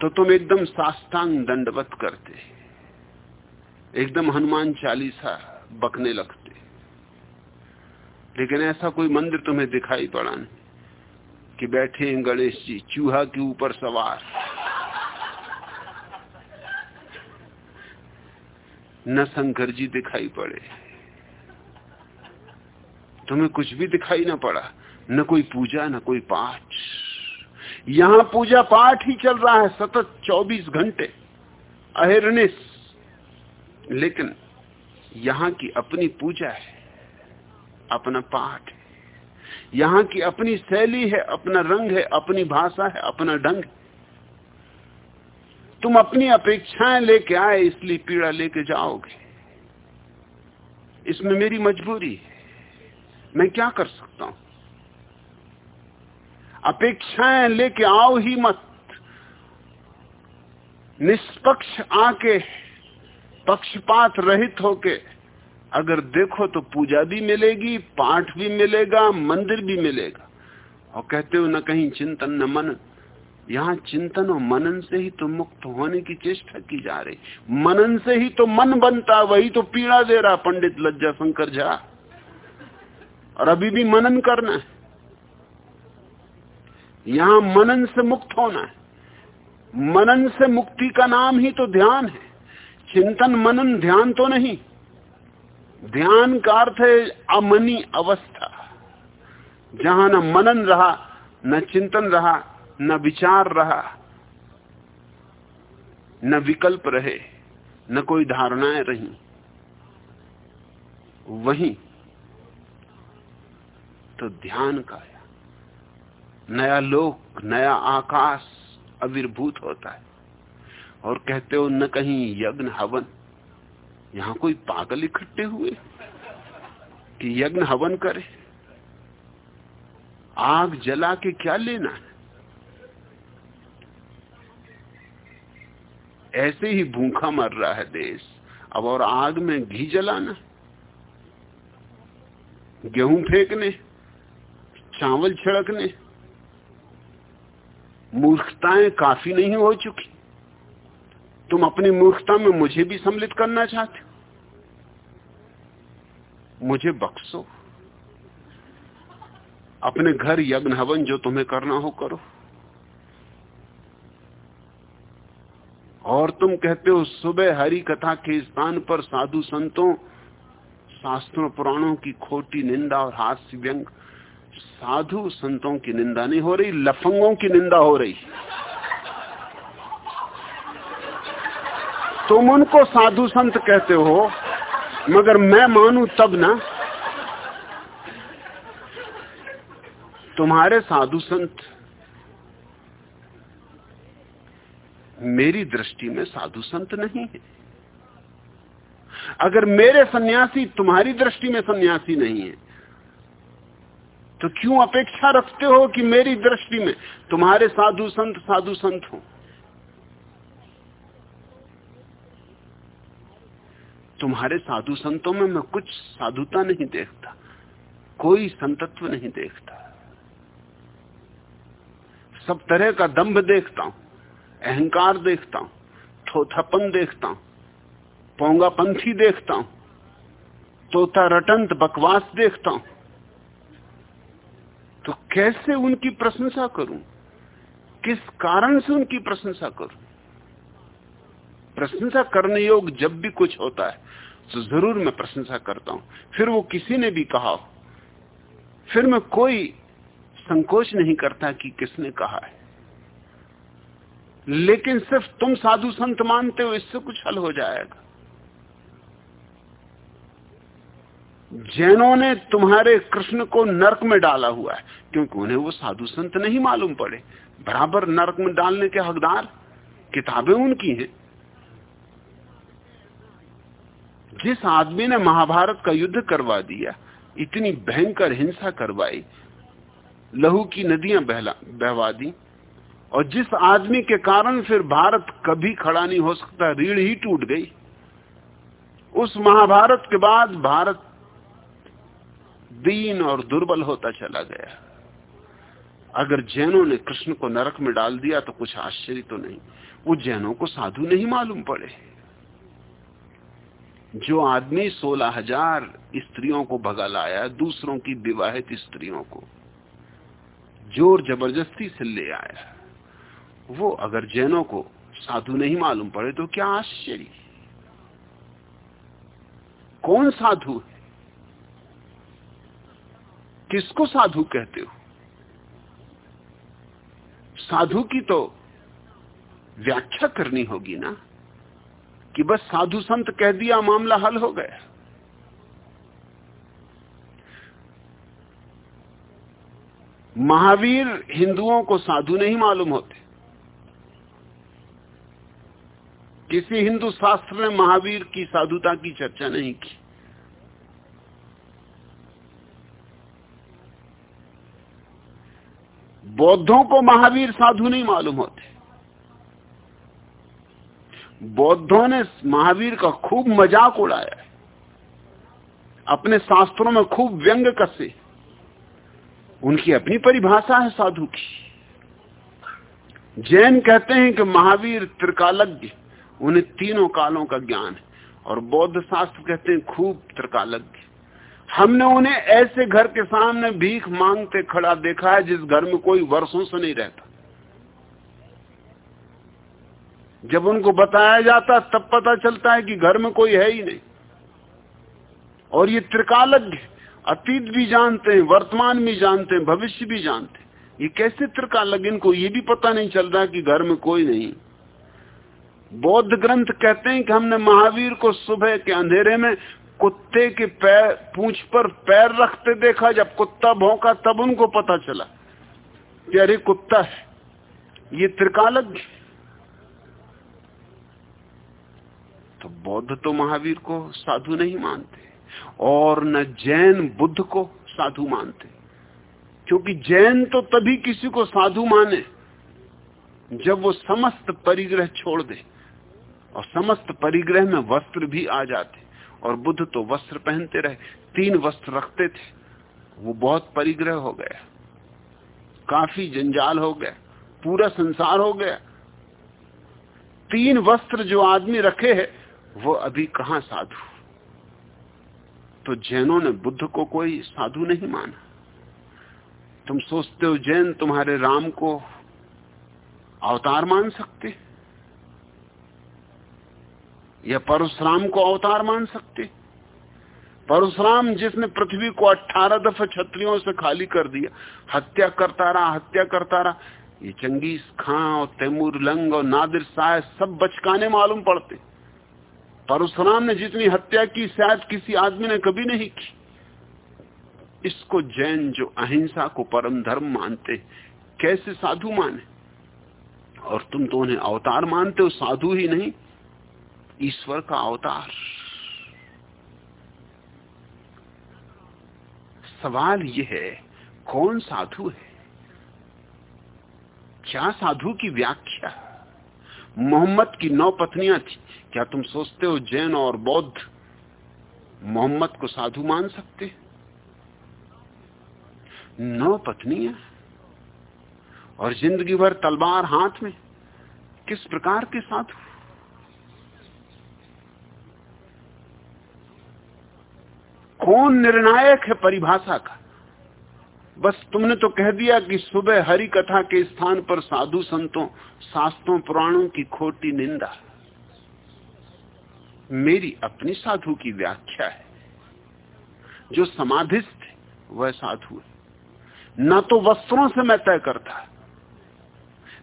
[SPEAKER 2] तो तुम एकदम साष्टांग दंडवत करते, एकदम हनुमान चालीसा बकने लगते। लेकिन ऐसा कोई मंदिर तुम्हें दिखाई पड़ा नहीं। कि बैठे हैं गणेश जी, चूहा के ऊपर सवार। न शंकर जी दिखाई पड़े। तुम्हें कुछ भी दिखाई ना पड़ा, न कोई पूजा, न कोई पाठ। यहाँ पूजा पाठ ही चल रहा है सतत 24 घंटे अहिर्निश लेकिन यहाँ की अपनी पूजा है, अपना पाठ। यहाँ की अपनी शैली है, अपना रंग है, अपनी भाषा है, अपना ढंग तुम अपनी अपेक्षाएँ लेके आए, इसलिए पीड़ा लेके जाओगे। इसमें मेरी मजबूरी है। मैं क्या कर सकता हूँ? अपेक्षाएँ लेके आओ ही मत। निष्पक्ष आके, पक्षपात रहित होके अगर देखो तो पूजा भी मिलेगी, पाठ भी मिलेगा, मंदिर भी मिलेगा। और कहते हो न कहीं चिंतन न मन। यहाँ चिंतन और मनन से ही तो मुक्त होने की चेष्टा की जा रही। मनन से ही तो मन बनता, वही तो पीड़ा दे रहा पंडित लज्जा शंकर झा। और अभी भी मनन करना है। यहाँ मनन से मुक्त होना है। मनन से मुक्ति का नाम ही तो ध्यान है। चिंतन मनन ध्यान तो नहीं। ध्यान का अर्थ है अमनी अवस्था। जहाँ न मनन रहा, न चिंतन रहा, न विचार रहा, न विकल्प रहे, न कोई धारणाएँ रही। वही तो ध्यान का नया लोक, नया आकाश अविर्भूत होता है। और कहते हो न कहीं यज्ञ हवन। यहाँ कोई पागल इकट्ठे हुए कि यज्ञ हवन करे? आग जला के क्या लेना है? ऐसे ही भूखा मर रहा है देश। अब और आग में घी जलाना। गेहूँ फेंकने, चावल छिड़कने। मूर्खताएँ काफ़ी नहीं हो चुकी। तुम अपनी मूर्खता में मुझे भी सम्मिलित करना चाहते हो? मुझे बख्शो। अपने घर यज्ञ हवन जो तुम्हें करना हो करो। और तुम कहते हो, सुबह हरि कथा के स्थान पर साधु संतों, शास्त्रों, पुराणों की खोटी निंदा और हास्य व्यंग, साधु संतों की निंदा नहीं हो रही, लफंगों की निंदा हो रही। तुम उनको साधु संत कहते हो, मगर मैं मानू तब ना। तुम्हारे साधु संत मेरी दृष्टि में साधु संत नहीं है। अगर मेरे सन्यासी तुम्हारी दृष्टि में सन्यासी नहीं है तो क्यों अपेक्षा रखते हो कि मेरी दृष्टि में तुम्हारे साधु संत साधु संत हो? तुम्हारे साधु संतों में मैं कुछ साधुता नहीं देखता, कोई संतत्व नहीं देखता। सब तरह का दंभ देखता हूँ, अहंकार देखता हूँ, थोथापन देखता हूँ, पोंगापंथी देखता हूँ, तोता रटंत बकवास देखता हूँ। तो कैसे उनकी प्रशंसा करूँ? किस कारण से उनकी प्रशंसा करूँ? प्रशंसा करने योग जब भी कुछ होता है तो ज़रूर मैं प्रशंसा करता हूँ। फिर वो किसी ने भी कहा, फिर मैं कोई संकोच नहीं करता कि किसने कहा है। लेकिन सिर्फ़ तुम साधु संत मानते हो, इससे कुछ हल हो जाएगा। जैनों ने तुम्हारे कृष्ण को नरक में डाला हुआ है, क्योंकि उन्हें वो साधु संत नहीं मालूम पड़े। बराबर नरक में डालने के हकदार किताबें उनकी हैं। जिस आदमी ने महाभारत का युद्ध करवा दिया, इतनी भयंकर हिंसा करवाई, लहू की नदियाँ बहवा दी, और जिस आदमी के कारण फिर भारत कभी खड़ा नहीं हो सकता, रीढ़ ही टूट गई। उस महाभारत के बाद भारत दीन और दुर्बल होता चला गया। अगर जैनों ने कृष्ण को नरक में डाल दिया तो कुछ आश्चर्य तो नहीं, वो जैनों को साधु नहीं मालूम पड़े। जो आदमी सोलह हज़ार स्त्रियों को भगा लाया, दूसरों की विवाहित स्त्रियों को, ज़ोर ज़बरदस्ती से ले आया, वो अगर जैनों को साधु नहीं मालूम पड़े तो क्या आश्चर्य? कौन साधु है? किसको साधु कहते हो? साधु की तो व्याख्या करनी होगी ना। कि बस साधु संत कह दिया, मामला हल हो गया। महावीर हिंदुओं को साधु नहीं मालूम होते। किसी हिंदू शास्त्र ने महावीर की साधुता की चर्चा नहीं की। बौद्धों को महावीर साधु नहीं मालूम होते। बौद्धों ने महावीर का खूब मज़ाक उड़ाया। अपने शास्त्रों में खूब व्यंग कसे। उनकी अपनी परिभाषा है साधु की। जैन कहते हैं कि महावीर त्रिकालज्ञ, उन्हें तीनों कालों का ज्ञान है। और बौद्ध शास्त्र कहते हैं खूब त्रिकालज्ञ। हमने उन्हें ऐसे घर के सामने भीख मांगते खड़ा देखा है जिस घर में कोई वर्षों से नहीं रहता। जब उनको बताया जाता तब पता चलता है कि घर में कोई है ही नहीं। और ये त्रिकालज्ञ अतीत भी जानते हैं, वर्तमान भी जानते हैं, भविष्य भी जानते हैं। ये कैसे त्रिकालज्ञ? इनको ये भी पता नहीं चल रहा कि घर में कोई नहीं। बौद्ध ग्रंथ कहते हैं कि हमने महावीर को सुबह के अंधेरे में कुत्ते के पैर, पूछ पर पैर रखते देखा। जब कुत्ता भौंका तब उनको पता चला कि अरे कुत्ता है। ये त्रिकालज्ञ तो बौद्ध तो महावीर को साधु नहीं मानते, और न जैन बुद्ध को साधु मानते। क्योंकि जैन तो तभी किसी को साधु माने जब वो समस्त परिग्रह छोड़ दे, और समस्त परिग्रह में वस्त्र भी आ जाते, और बुद्ध तो वस्त्र पहनते रहे, तीन वस्त्र रखते थे, वो बहुत परिग्रह हो गया, काफ़ी जंजाल हो गया, पूरा संसार हो गया। तीन वस्त्र जो आदमी रखे है वो अभी कहा साधु? तो जैनों ने बुद्ध को कोई साधु नहीं माना। तुम सोचते हो जैन तुम्हारे राम को अवतार मान सकते? या परशुराम को अवतार मान सकते? परशुराम जिसने पृथ्वी को अट्ठारह दफे छत्रियों से खाली कर दिया, हत्या करता रहा, हत्या करता रहा, ये चंगेज खां और तैमूर लंग और नादिर शाह सब बचकाने मालूम पड़ते। परशुराम ने जितनी हत्या की, शायद किसी आदमी ने कभी नहीं की। इसको जैन जो अहिंसा को परम धर्म मानते कैसे साधु माने? और तुम तो उन्हें अवतार मानते हो, साधु ही नहीं, ईश्वर का अवतार। सवाल यह है, कौन साधु है? क्या साधु की व्याख्या? मोहम्मद की नौ पत्नियाँ थी। क्या तुम सोचते हो जैन और बौद्ध मोहम्मद को साधु मान सकते? नौ पत्नियाँ और ज़िंदगी भर तलवार हाथ में, किस प्रकार के साधु? कौन निर्णायक है परिभाषा का? बस तुमने तो कह दिया कि सुबह हरि कथा के स्थान पर साधु संतों, शास्त्रों, पुराणों की खोटी निंदा। मेरी अपनी साधु की व्याख्या है। जो समाधिस्थ है, वह साधु है। न तो वस्त्रों से मैं तय करता,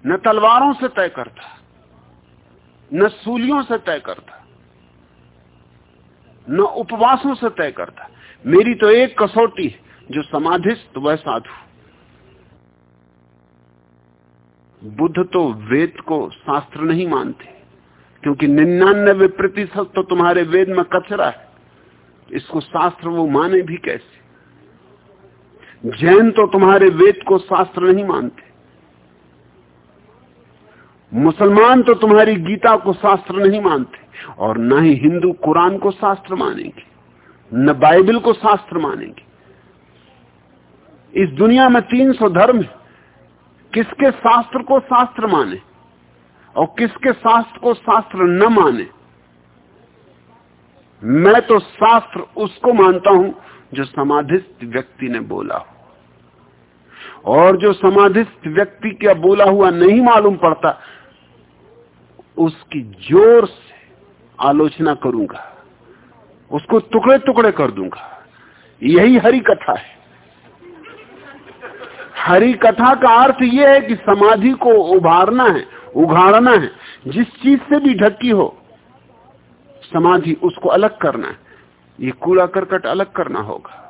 [SPEAKER 2] न तलवारों से तय करता, न सूलियों से तय करता, न उपवासों से तय करता। मेरी तो एक कसौटी है, जो समाधिस्थ, वह साधु। बुद्ध तो वेद को शास्त्र नहीं मानते। क्योंकि निन्यानबे प्रतिशत तो तुम्हारे वेद में कचरा है। इसको शास्त्र वो माने भी कैसे? जैन तो तुम्हारे वेद को शास्त्र नहीं मानते। मुसलमान तो तुम्हारी गीता को शास्त्र नहीं मानते, और न ही हिंदू कुरान को शास्त्र मानेंगे, न बाइबल को शास्त्र मानेंगे। इस दुनिया में तीन सौ धर्म किसके शास्त्र को शास्त्र माने? और किसके शास्त्र को शास्त्र न माने? मैं तो शास्त्र उसको मानता हूँ जो समाधिस्थ व्यक्ति ने बोला हो। और जो समाधिस्थ व्यक्ति का बोला हुआ नहीं मालूम पड़ता, उसकी ज़ोर से आलोचना करूँगा, उसको टुकड़े टुकड़े कर दूँगा। यही हरी कथा है। हरी कथा का अर्थ यह है कि समाधि को उभारना है। उघाड़ना है। जिस चीज़ से भी ढकी हो, समाधि उसको अलग करना है। ये कूड़ा करकट अलग करना होगा।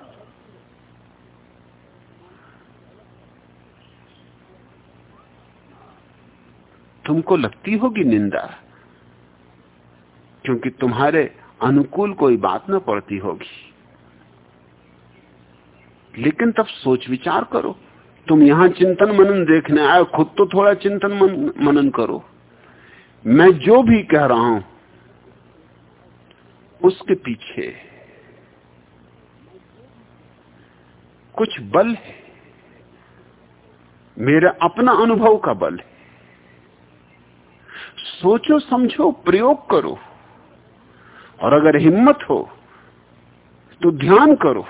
[SPEAKER 2] तुमको लगती होगी निंदा, क्योंकि तुम्हारे अनुकूल कोई बात ना पड़ती होगी। लेकिन तब सोच विचार करो। तुम यहाँ चिंतन मनन देखने आए खुद तो थोड़ा चिंतन मन, मनन करो। मैं जो भी कह रहा हूँ उसके पीछे कुछ बल है। मेरा अपना अनुभव का बल है। सोचो समझो प्रयोग करो। और अगर हिम्मत हो तो ध्यान करो।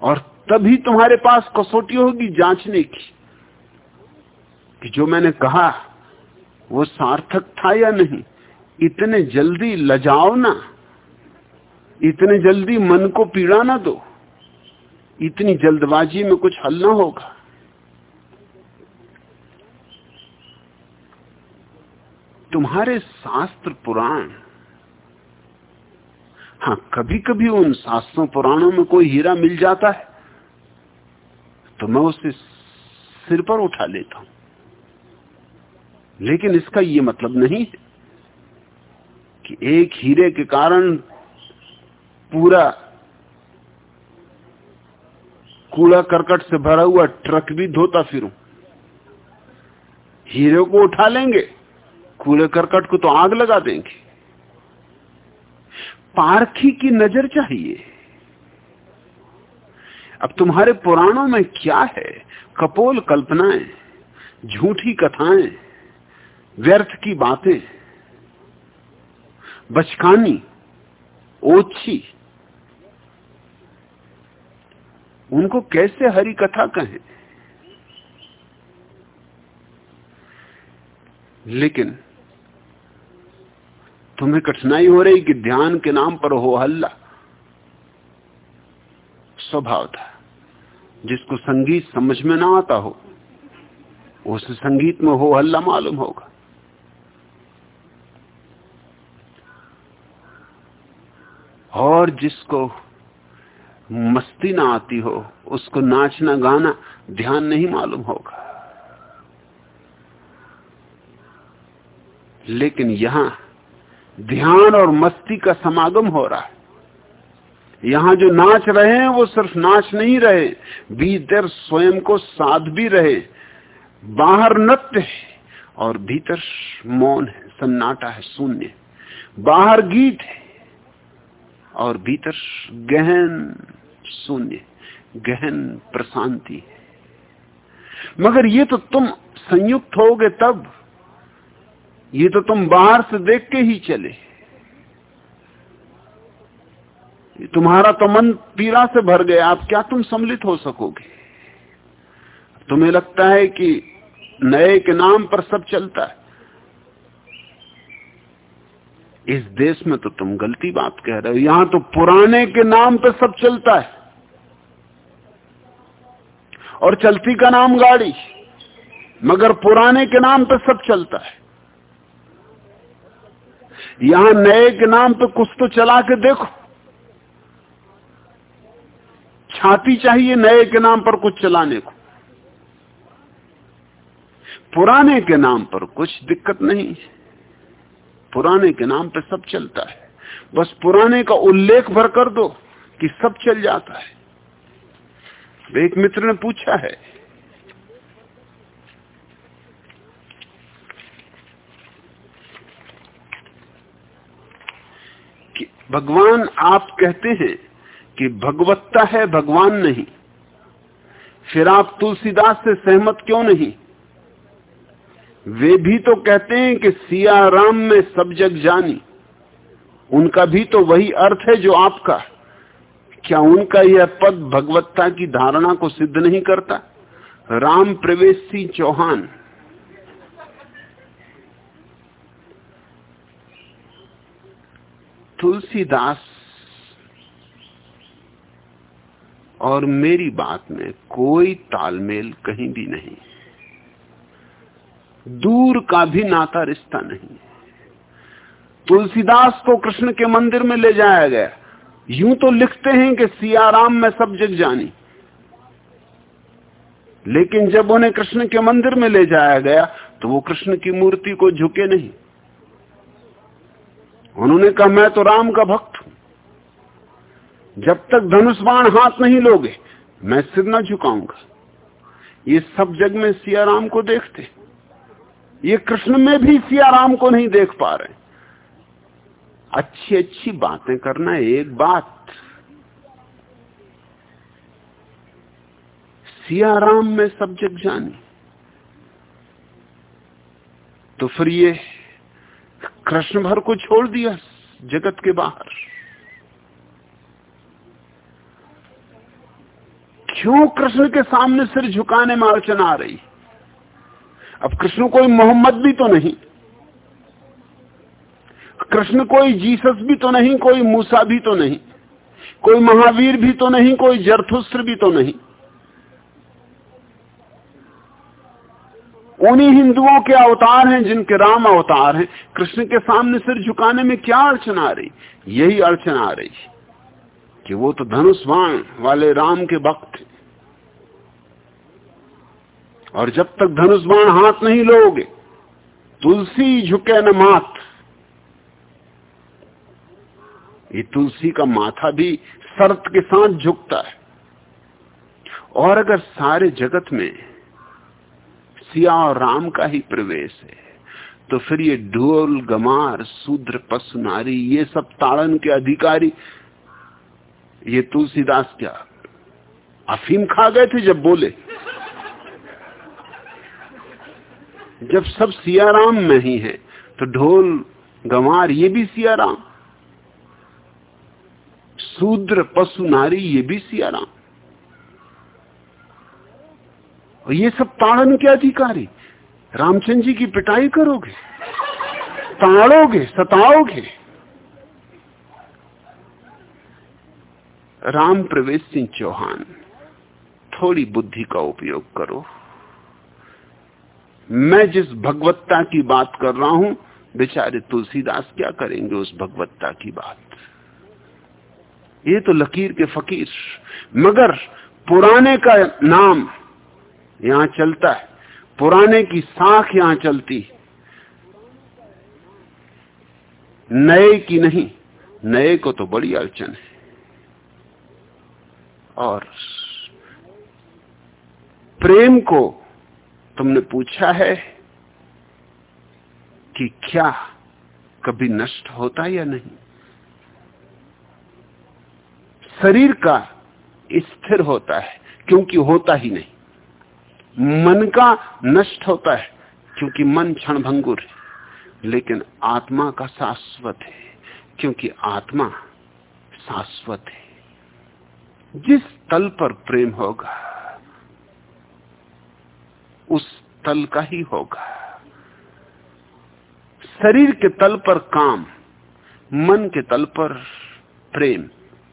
[SPEAKER 2] और तभी तुम्हारे पास कसौटी होगी जांचने की। कि जो मैंने कहा, वो सार्थक था या नहीं? इतने जल्दी लजाओ ना। इतने जल्दी मन को पीड़ा ना दो। इतनी जल्दबाजी में कुछ हल ना होगा। तुम्हारे शास्त्र पुराण हाँ कभी कभी उन शास्त्रों पुराणों में कोई हीरा मिल जाता है। तो मैं उसे सिर पर उठा लेता हूँ। लेकिन इसका यह मतलब नहीं है कि एक हीरे के कारण पूरा कूड़ा करकट से भरा हुआ ट्रक भी धोता फिरूं। हीरे को उठा लेंगे, कूड़े करकट को तो आग लगा देंगे। पारखी की नज़र चाहिए। अब तुम्हारे पुराणों में क्या है? कपोल कल्पनाएँ, झूठी कथाएँ, व्यर्थ की बातें बचकानी ओछी। उनको कैसे हरी कथा कहें? लेकिन तुम्हें कठिनाई हो रही कि ध्यान के नाम पर हो हल्ला, स्वभाव था। जिसको संगीत समझ में ना आता हो, उस संगीत में हो हल्ला मालूम होगा। और जिसको मस्ती ना आती हो, उसको नाचना, गाना ध्यान नहीं मालूम होगा। लेकिन यहाँ ध्यान और मस्ती का समागम हो रहा है। यहाँ जो नाच रहे हैं, वो सिर्फ़ नाच नहीं रहे भीतर स्वयं को साध भी रहे बाहर नृत्य है और भीतर मौन है, सन्नाटा है, शून्य बाहर गीत है और भीतर गहन शून्य गहन प्रशांति है। मगर ये तो तुम संयुक्त होगे तब। ये तो तुम बाहर से देख के ही चले। तुम्हारा तो मन पीड़ा से भर गया आप क्या तुम सम्मिलित हो सकोगे? तुम्हें लगता है कि नए के नाम पर सब चलता है। इस देश में तो तुम गलती बात कह रहे हो, यहाँ तो पुराने के नाम पर सब चलता है। और चलती का नाम गाड़ी, मगर पुराने के नाम पर सब चलता है। यहाँ नए के नाम पर कुछ तो चला के देखो। छाती चाहिए नए के नाम पर कुछ चलाने को। पुराने के नाम पर कुछ दिक्कत नहीं। पुराने के नाम पर सब चलता है। बस पुराने का उल्लेख भर कर दो कि सब चल जाता है। एक मित्र ने पूछा है, कि भगवान आप कहते हैं कि भगवत्ता है, भगवान नहीं। फिर आप तुलसीदास से सहमत क्यों नहीं? वे भी तो कहते हैं कि सिया राम में सब जग जानी। उनका भी तो वही अर्थ है जो आपका। क्या उनका यह पद भगवत्ता की धारणा को सिद्ध नहीं करता? राम प्रवेश सिंह चौहान। तुलसीदास और मेरी बात में कोई तालमेल कहीं भी नहीं। दूर का भी नाता रिश्ता नहीं। तुलसीदास को कृष्ण के मंदिर में ले जाया गया। यूँ तो लिखते हैं कि सियाराम में सब जग जानी। लेकिन जब उन्हें कृष्ण के मंदिर में ले जाया गया तो वो कृष्ण की मूर्ति को झुके नहीं। उन्होंने कहा, मैं तो राम का भक्त हूँ। जब तक धनुष्बाण हाथ नहीं लोगे, मैं सिर न झुकाऊँगा। ये सब जग में सियाराम को देखते। ये कृष्ण में भी सियाराम को नहीं देख पा रहे। अच्छी अच्छी बातें करना एक बात। सियाराम में सब जग जानी। तो फिर ये कृष्ण भर को छोड़ दिया जगत के बाहर। क्यों कृष्ण के सामने सिर झुकाने में अड़चन आ रही? अब कृष्ण कोई मोहम्मद भी तो नहीं। कृष्ण कोई जीसस भी तो नहीं, कोई मूसा भी तो नहीं, कोई महावीर भी तो नहीं, कोई जरथुस्त्र भी तो नहीं। उन्हीं हिंदुओं के अवतार हैं जिनके राम अवतार हैं। कृष्ण के सामने सिर झुकाने में क्या अड़चन आ रही? यही अड़चन आ रही कि वो तो धनुष्वाण वाले राम के भक्त और जब तक धनुष्बाण हाथ नहीं लोगे, तुलसी झुके न माथ ये तुलसी का माथा भी शर्त के साथ झुकता है। और अगर सारे जगत में सिया और राम का ही प्रवेश है तो फिर ये ढोल, गमार, शूद्र, पशु, नारी, ये सब ताड़न के अधिकारी, ये तुलसीदास क्या, अफीम खा गए थे जब बोले? जब सब सियाराम में ही है तो ढोल, गंवार, ये भी सियाराम। शूद्र, पशु, नारी, ये भी सियाराम। और ये सब ताड़न के अधिकारी। रामचंद्र जी की पिटाई करोगे, ताड़ोगे, सताओगे। राम प्रवेश सिंह चौहान, थोड़ी बुद्धि का उपयोग करो। मैं जिस भगवत्ता की बात कर रहा हूँ, बेचारे तुलसीदास क्या करेंगे उस भगवत्ता की बात? ये तो लकीर के फकीर। मगर पुराने का नाम यहाँ चलता है। पुराने की साख यहाँ चलती नए की नहीं, नए को तो बड़ी अड़चन है। और प्रेम को तुमने पूछा है कि क्या कभी नष्ट होता या नहीं? शरीर का स्थिर होता है, क्योंकि होता ही नहीं। मन का नष्ट होता है, क्योंकि मन क्षण भंगुर है, लेकिन आत्मा का शाश्वत है, क्योंकि आत्मा शाश्वत है। जिस तल पर प्रेम होगा उस तल का ही होगा। शरीर के तल पर काम, मन के तल पर प्रेम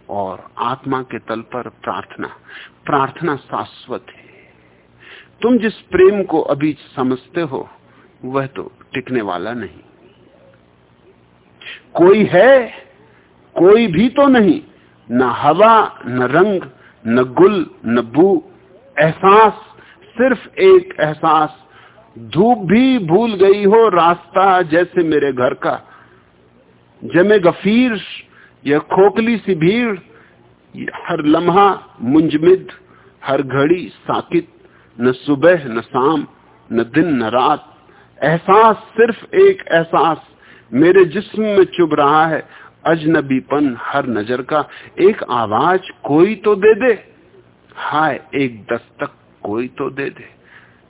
[SPEAKER 2] और आत्मा के तल पर प्रार्थना। प्रार्थना शाश्वत है। तुम जिस प्रेम को अभी समझते हो, वह तो टिकने वाला नहीं। कोई है, कोई भी तो नहीं। न हवा, न रंग, न गुल, न बू। एहसास सिर्फ़ एक एहसास, धूप भी भूल गई हो रास्ता जैसे मेरे घर का। जमे गफीर यह खोखली सी भीड़ हर लम्हा मुंजमिद, हर घड़ी साकित, न सुबह, न शाम, न दिन, न रात। एहसास सिर्फ़ एक एहसास, मेरे जिस्म में चुभ रहा है अजनबीपन हर नज़र का। एक आवाज़ कोई तो दे दे, हाय एक दस्तक। कोई तो दे दे।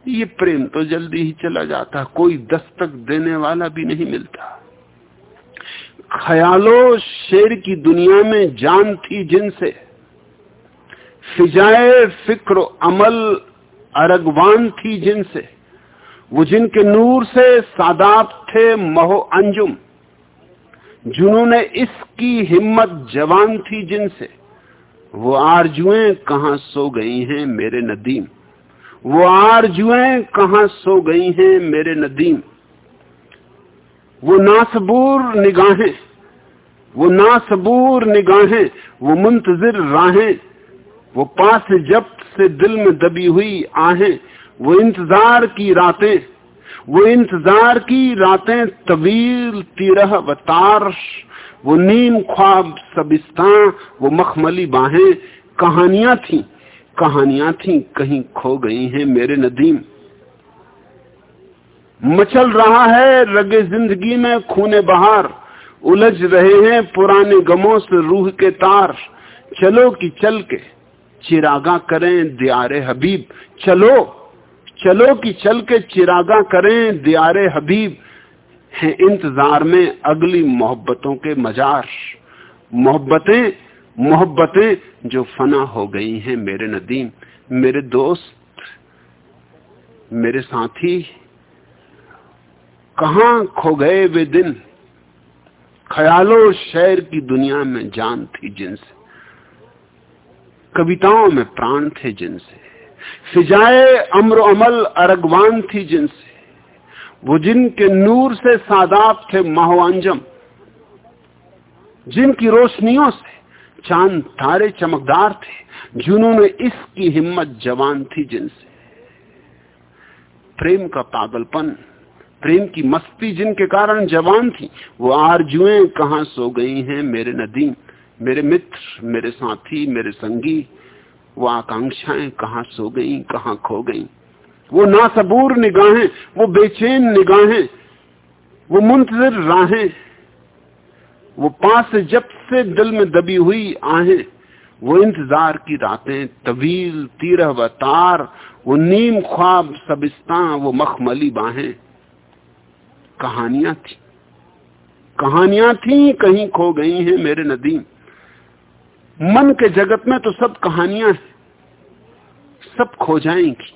[SPEAKER 2] ये प्रेम तो जल्दी ही चला जाता, कोई दस्तक देने वाला भी नहीं मिलता। ख्यालों शेर की दुनिया में जान थी जिनसे। फिजाए फ़िक्र अमल अरगवान थी जिनसे। वो जिनके नूर से सादाब थे महो अंजुम। जिन्होंने इसकी हिम्मत जवान थी जिनसे। वो आरजुएँ कहा सो गई हैं मेरे नदीम। वो आरजुएँ कहा सो गई हैं मेरे नदीम? वो नासबूर निगाहें, वो नासबूर निगाहें, वो मुंतजिर राहें, वो पास जब्त से दिल में दबी हुई आहें, वो इंतज़ार की रातें, वो इंतज़ार की रातें तवील तिरह व तार वो नीम ख्वाब सबिस्तान वो मखमली बाहें, कहानियाँ थी। कहानियाँ थी, कहीं खो गई हैं मेरे नदीम। मचल रहा है रगे ज़िंदगी में खूने बहार। उलझ रहे हैं पुराने गमों से रूह के तार। चलो कि चल के चिरागा करें दियारे हबीब। चलो चलो कि चल के चिरागा करें दियारे हबीब। है इंतज़ार में अगली मोहब्बतों के मजार। मोहब्बतें मोहब्बतें जो फना हो गई हैं मेरे नदीम, मेरे दोस्त, मेरे साथी, कहा खो गए वे दिन? ख्यालों शहर की दुनिया में जान थी जिनसे, कविताओं में प्राण थे जिनसे, फिजाए अम्र अमल अरगवान थी जिनसे, वो जिनके नूर से सादाब थे माहवांजम जिनकी रोशनियों से चाँद तारे चमकदार थे, जिन्होंने इसकी हिम्मत जवान थी जिनसे। प्रेम का पागलपन, प्रेम की मस्ती जिनके कारण जवान थी, वो आरजुए कहा सो गई हैं मेरे नदी, मेरे मित्र, मेरे साथी, मेरे संगी, वो आकांक्षाएँ कहा सो गई, कहा खो गई। वो नासबूर निगाहें, वो बेचैन निगाहें, वो मुंतजर राहें, वो पास जब से दिल में दबी हुई आहें, वो इंतज़ार की रातें, तवील, तीरह तार, वो नीम ख्वाब सबिस्ता वो मखमली बाहें। कहानियाँ थी। कहानियाँ थी, कहीं खो गई हैं मेरे नदीम। मन के जगत में तो सब कहानियाँ हैं। सब खो जाएँगी।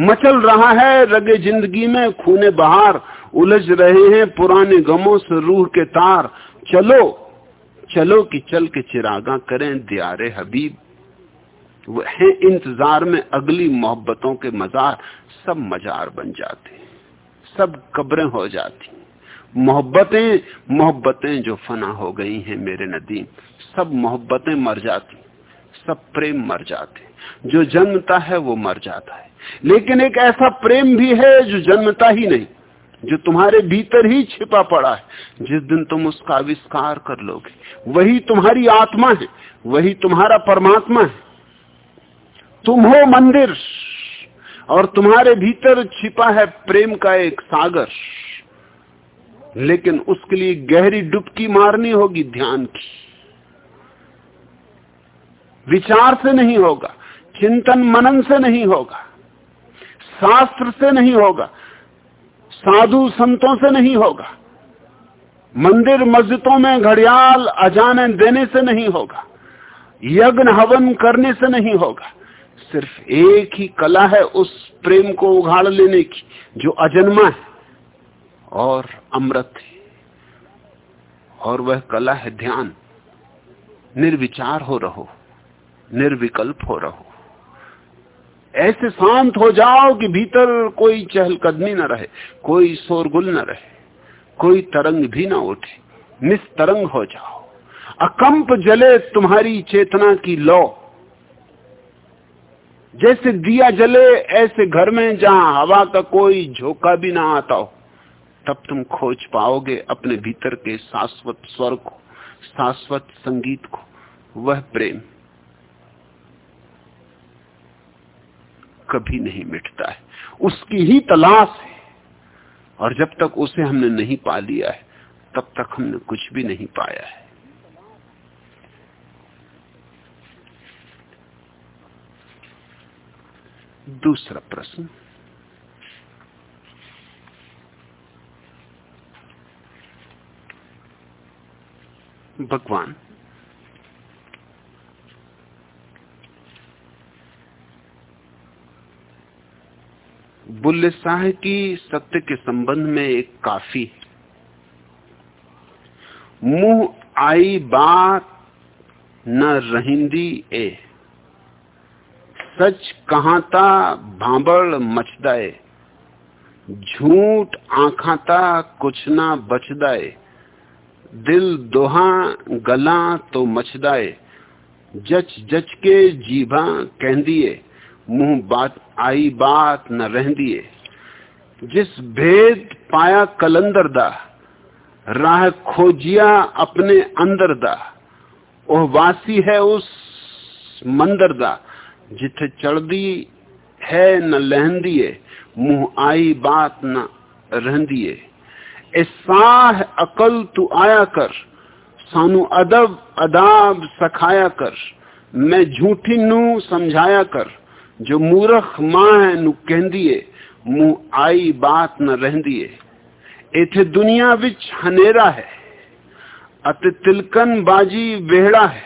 [SPEAKER 2] मचल रहा है रगे ज़िंदगी में खूने बहार। उलझ रहे हैं पुराने गमों से रूह के तार। चलो चलो कि चल के चिरागा करें दियारे हबीब। वो है इंतज़ार में अगली मोहब्बतों के मजार, सब मजार बन जाते सब कब्रें हो जाती मोहब्बतें मोहब्बतें जो फना हो गई हैं मेरे नदीम, सब मोहब्बतें मर जाती सब प्रेम मर जाते जो जन्मता है वो मर जाता है। लेकिन एक ऐसा प्रेम भी है जो जन्मता ही नहीं। जो तुम्हारे भीतर ही छिपा पड़ा है, जिस दिन तुम उसका आविष्कार कर लोगे। वही तुम्हारी आत्मा है, वही तुम्हारा परमात्मा है। तुम हो मंदिर, और तुम्हारे भीतर छिपा है प्रेम का एक सागर। लेकिन उसके लिए गहरी डुबकी मारनी होगी ध्यान की। विचार से नहीं होगा, चिंतन मनन से नहीं होगा, शास्त्र से नहीं होगा साधु संतों से नहीं होगा। मंदिर मस्जिदों में घड़ियाल अजाने देने से नहीं होगा। यज्ञ हवन करने से नहीं होगा। सिर्फ़ एक ही कला है उस प्रेम को उघाड़ लेने की, जो अजन्मा है और अमृत है। और वह कला है ध्यान। निर्विचार हो रहो, निर्विकल्प हो रहो। ऐसे शांत हो जाओ कि भीतर कोई चहलकदमी न रहे, कोई शोरगुल न रहे, कोई तरंग भी ना उठे। निस्तरंग हो जाओ। अकंप जले तुम्हारी चेतना की लौ। जैसे दिया जले, ऐसे घर में जहाँ हवा का कोई झोंका भी ना आता हो, तब तुम खोज पाओगे अपने भीतर के शाश्वत स्वर को, शाश्वत संगीत को, वह प्रेम। कभी नहीं मिटता है। उसकी ही तलाश है। और जब तक उसे हमने नहीं पा लिया है, तब तक हमने कुछ भी नहीं पाया है। दूसरा प्रश्न। भगवान बुल्ले शाह की सत्य के संबंध में एक काफ़ी मुँह आई बात, न रहिंदी ए। सच कहाता भांबड़ मचदाए झूठ आखाता कुछ ना बचदाए दिल दोहा गला तो मचदाए जच जच के जीभा कह दिए मुँह बात, आई बात न रह दिए जिस भेद पाया कलंदर दा, राह खोजिया अपने अंदर दा, ओह वासी है उस मंदर दा, जिथे चढ़ दी है न लहंदिए मुँह आई बात न रहंदिए साह अकल तू आया कर, सानू अदब अदाब सखाया कर, मैं झूठी नू समझाया कर जो मूरख माँ है, नु कहंदिए मुँह आई बात न रहंदिए इथे दुनिया विच हनेरा है, अत तिलकन बाजी वेहड़ा है,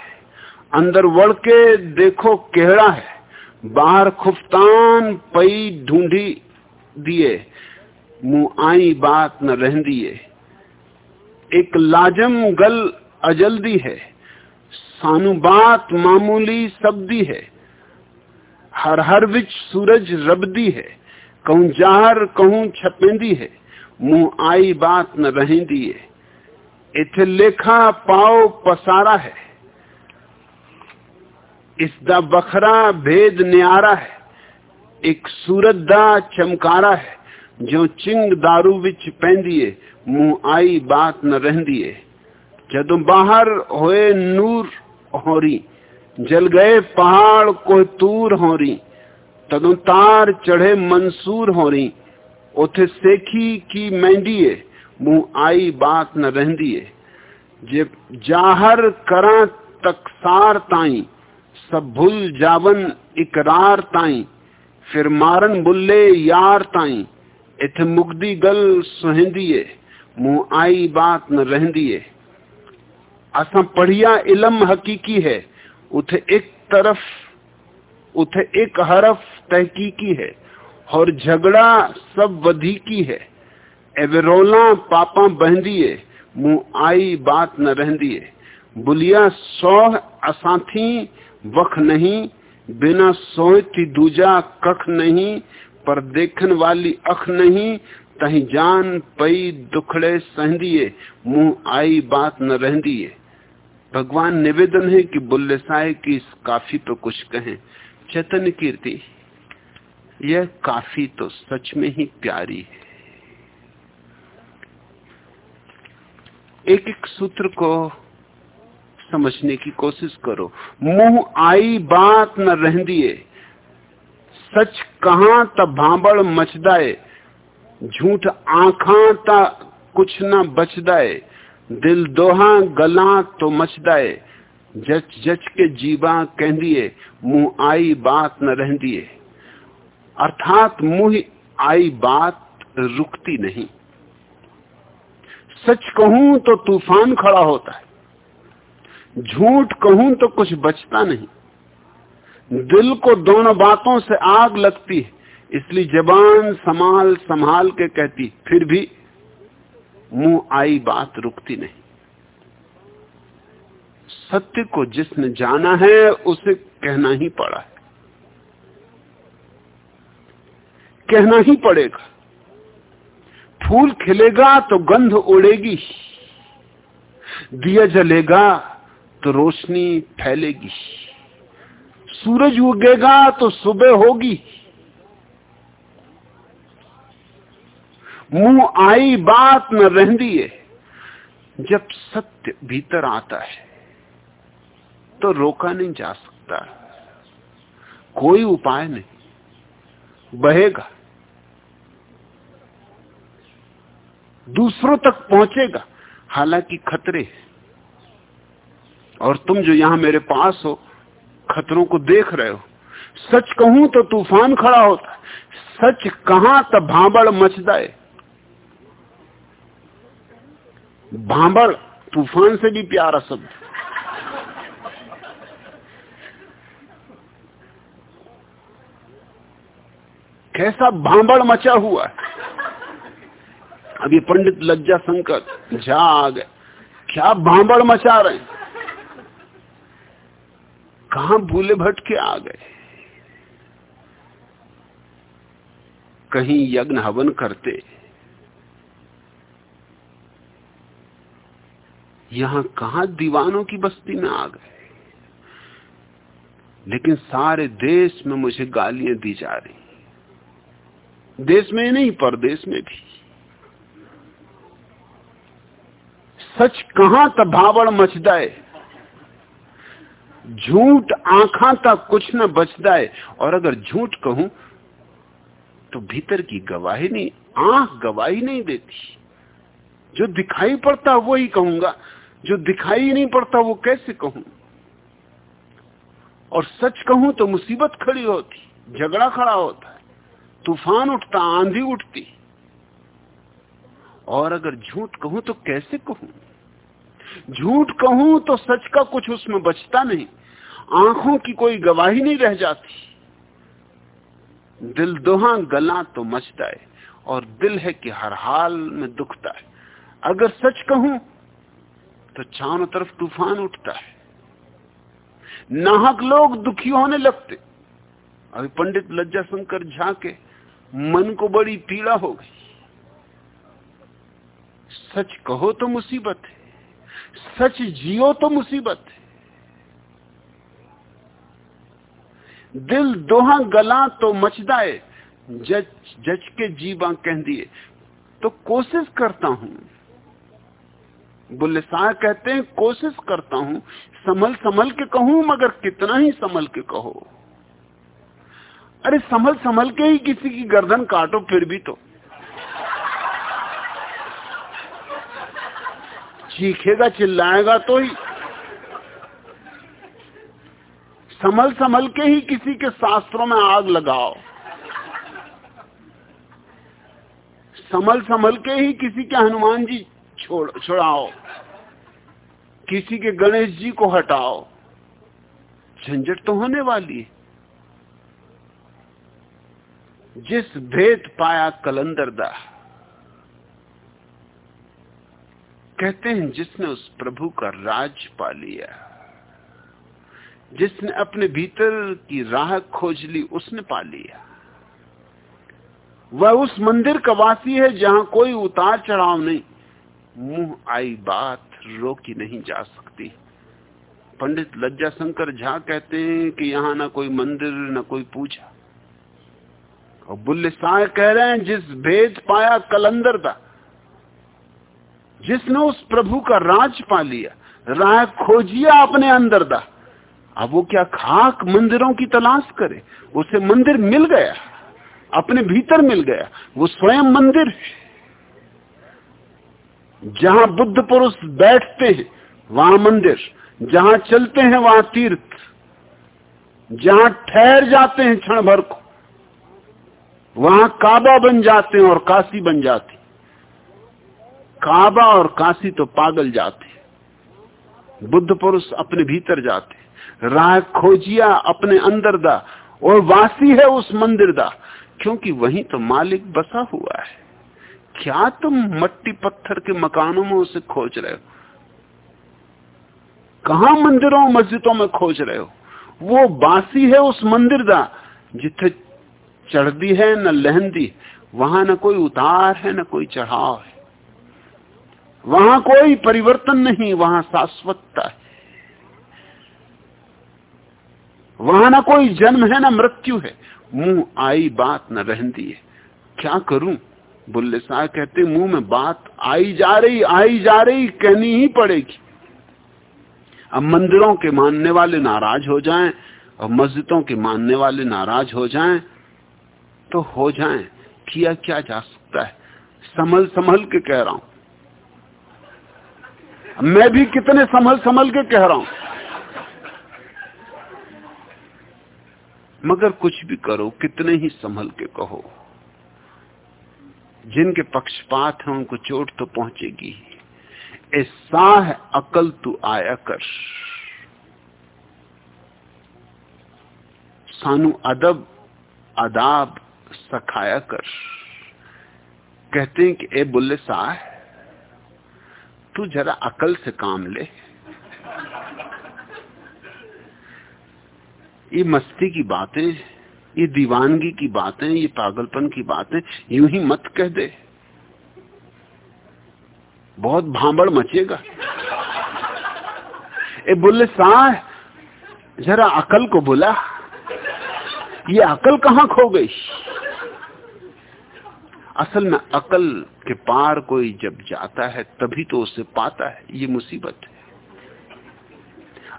[SPEAKER 2] अंदर वड़ के देखो केहड़ा है, बाहर खुफतान पई ढूंढी दिए मुँह आई बात न रहंदिए एक लाजम गल अजल्दी है, सानु बात मामूली सबदी है। हर हर विच सूरज रबदी है, कहूँ जाहर कहूँ छपेंदी है, मुँह आई बात न रहेंदी है। इत लेखा पाओ पसारा है इस दा बखरा भेद न्यारा है, एक सूरत दा चमकारा है, जो चिंग दारू विच पेंदी है, मुँह आई बात न रहंदी है। जदों बाहर होए नूर होरी जल गए, पहाड़ को तूर हो रही। तदु तार चढ़े मंसूर हो रही। उथे सेखी की मैंडीए मुँह आई बात न रहंदीए जे जाहर करा तक सार ताई, सब भूल जावन इकरार ताई। फिर मारन बुल्ले यार ताई, इथ मुगदी गल सुहेंदीए मुँह आई बात न रहंदीए असा पढ़िया इलम हकीकी है उथे एक तरफ़, उठे एक हरफ तहकीकी है और झगड़ा सब वधी की है। एवरोला पापा बहंदिए मुँह आई बात न रहंदिए बुलिया सोह असाथी वख नहीं, बिना सोहती दूजा कख नहीं, पर देखन वाली अख नहीं, तही जान पई दुखड़े सहदिए मुँह आई न न रहदिए भगवान निवेदन है कि बुल्ले साय की इस काफ़ी पे कुछ कहें। चैतन्य कीर्ति, यह काफ़ी तो सच में ही प्यारी है। एक एक सूत्र को समझने की कोशिश करो। मुँह आई बात न रह दिए सच कहा तब भांबड़ मचदाए झूठ आखा ता कुछ न बचदाए दिल दोहा गला तो मचदाए, जच जच के जीवा कहदिए, मुँह आई बात न रहदिए। अर्थात मुँह आई बात रुकती नहीं। सच कहूँ तो तूफ़ान खड़ा होता है, झूठ कहूँ तो कुछ बचता नहीं। दिल को दोनों बातों से आग लगती है, इसलिए जबान संभाल संभाल के कहती, फिर भी मुँह आई बात रुकती नहीं। सत्य को जिसने जाना है, उसे कहना ही पड़ा है। कहना ही पड़ेगा। फूल खिलेगा तो गंध उड़ेगी। दिया जलेगा तो रोशनी फैलेगी। सूरज उगेगा तो सुबह होगी। मुँह आई बात न रहती है। जब सत्य भीतर आता है तो रोका नहीं जा सकता। कोई उपाय नहीं। बहेगा। दूसरों तक पहुंचेगा। हालाँकि खतरे और तुम जो यहाँ मेरे पास हो, खतरों को देख रहे हो। सच कहूँ तो तूफ़ान खड़ा होता। सच कहाँ तब भांबड़ मचदाए। भांबड़ तूफ़ान से भी प्यारा शब्द कैसा भांबड़ मचा हुआ है? ये पंडित लज्जा संकट गए क्या भांबड़ मचा रहे कहा भूले भटके आ गए? कहीं यज्ञ हवन करते यहाँ कहा दीवानों की बस्ती में आ गए? लेकिन सारे देश में मुझे गालियाँ दी जा रही देश में नहीं, परदेश में भी। सच कहाँ तक भावड़ मचदाए झूठ आंखा तक कुछ न बचदाए और अगर झूठ कहूँ तो भीतर की गवाही नहीं, आँख गवाही नहीं देती। जो दिखाई पड़ता वो ही कहूँगा। जो दिखाई नहीं पड़ता, वो कैसे कहूँ? और सच कहूँ तो मुसीबत खड़ी होती, झगड़ा खड़ा होता है। तूफ़ान उठता, आंधी उठती। और अगर झूठ कहूँ तो कैसे कहूँ? झूठ कहूँ तो सच का कुछ उसमें बचता नहीं। आँखों की कोई गवाही नहीं रह जाती। दिल दोहा गला तो मचता है, और दिल है कि हर हाल में दुखता है। अगर सच कहूँ तो चारों तरफ़ तूफ़ान उठता है। नाहक लोग दुखी होने लगते। अभी पंडित लज्जा शंकर झा के मन को बड़ी पीड़ा हो गई। सच कहो तो मुसीबत है। सच जियो तो मुसीबत है। दिल दोहा गला तो मचदाए जज जज के जीवा कह दिए। तो कोशिश करता हूँ बुल्ले शाह कहते हैं, कोशिश करता हूँ, संभल संभल के कहूँ, मगर कितना ही संभल के कहो। अरे संभल संभल के ही किसी की गर्दन काटो फिर भी तो। चीखेगा, चिल्लाएगा तो ही। संभल संभल के ही किसी के शास्त्रों में आग लगाओ। संभल संभल के ही किसी के हनुमान जी छोड़, छोड़ाओ। किसी के गणेश जी को हटाओ। झंझट तो होने वाली है। जिस भेद पाया कलंदरदा कहते हैं जिसने उस प्रभु का राज पा लिया, जिसने अपने भीतर की राह खोज ली, उसने पा लिया। वह उस मंदिर का वासी है जहाँ कोई उतार चढ़ाव नहीं। मुँह आई बात रोकी नहीं जा सकती। पंडित लज्जा शंकर झा कहते हैं कि यहाँ ना कोई मंदिर, ना कोई पूजा। और बुल्ले शाह कह रहे हैं, जिस भेद पाया कलंदर था जिसने उस प्रभु का राज पा लिया राह खोजिया अपने अंदर दा, अब वो क्या खाक मंदिरों की तलाश करे? उसे मंदिर मिल गया, अपने भीतर मिल गया, वो स्वयं मंदिर है। जहाँ बुद्ध पुरुष बैठते हैं, वहाँ मंदिर, जहाँ चलते हैं, वहाँ तीर्थ, जहाँ ठहर जाते हैं क्षण भर को, वहाँ काबा बन जाते हैं और काशी बन जाती काबा और काशी तो पागल जाते बुद्ध पुरुष अपने भीतर जाते राह खोजिया अपने अंदर दा, और वासी है उस मंदिर दा, क्योंकि वहीं तो मालिक बसा हुआ है। क्या तुम मट्टी पत्थर के मकानों में उसे खोज रहे हो? कहा मंदिरों मस्जिदों में खोज रहे हो? वो बासी है उस मंदिर का जिथे चढ़दी है न लहंदी, वहाँ न कोई उतार है न कोई चढ़ाव है। वहाँ कोई परिवर्तन नहीं, वहाँ शाश्वतता है। वहाँ ना कोई जन्म है ना मृत्यु है। मुँह आई बात न रहती है। क्या करूँ? बुल्ले शाह कहते, मुँह में बात आई जा रही, आई जा रही, कहनी ही पड़ेगी। अब मंदिरों के मानने वाले नाराज़ हो जाएँ, और मस्जिदों के मानने वाले नाराज़ हो जाएँ तो हो जाएँ, किया क्या जा सकता है? संभल संभल के कह रहा हूँ। मैं भी कितने संभल संभल के कह रहा हूँ। मगर कुछ भी करो, कितने ही संभल के कहो। जिनके पक्षपात हैं, उनको चोट तो पहुंचेगी साह अकल तू आया कर। सानू अदब अदाब सखाया कर। कहते हैं कि, ए बुल्ले साह, तू जरा अकल से काम ले। ये मस्ती की बातें ये दीवानगी की बातें, ये पागलपन की बातें, यूँ ही मत कह दे। बहुत भांबड़ मचेगा। ए, बुल्ले साह, जरा अकल को बुला। ये अकल कहाँ खो गई? असल में अकल के पार कोई जब जाता है, तभी तो उसे पाता है। ये मुसीबत है।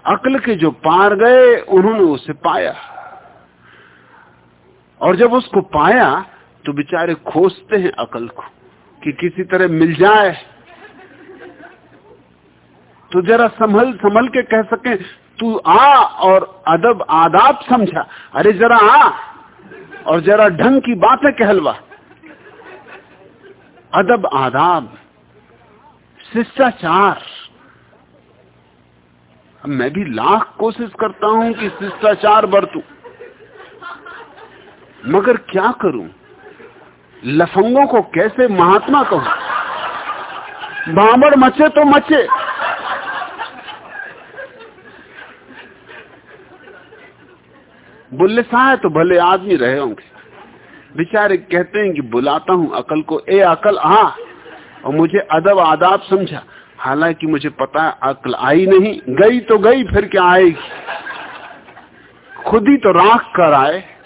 [SPEAKER 2] अकल के जो पार गए, उन्होंने उसे पाया। और जब उसको पाया तो बेचारे खोजते हैं अकल को, कि किसी तरह मिल जाए। तो जरा संभल संभल के कह सके, तू आ और अदब, आदाब समझा। अरे जरा आ और जरा ढंग की बातें कहलवा। अदब, आदाब, शिष्टाचार। मैं भी लाख कोशिश करता हूँ कि शिष्टाचार बरतू। मगर क्या करूँ? लफंगों को कैसे महात्मा कहूँ? बामड़ मचे तो मचे। बुल्ले साहे तो भले आदमी रहे होंगे। बेचारे कहते हैं कि बुलाता हूँ अकल को, ए अकल आ और मुझे अदब आदाब समझा। हालाँकि मुझे पता है अकल आई नहीं, गई तो गई, फिर क्या आएगी? खुद ही तो राख कर आए।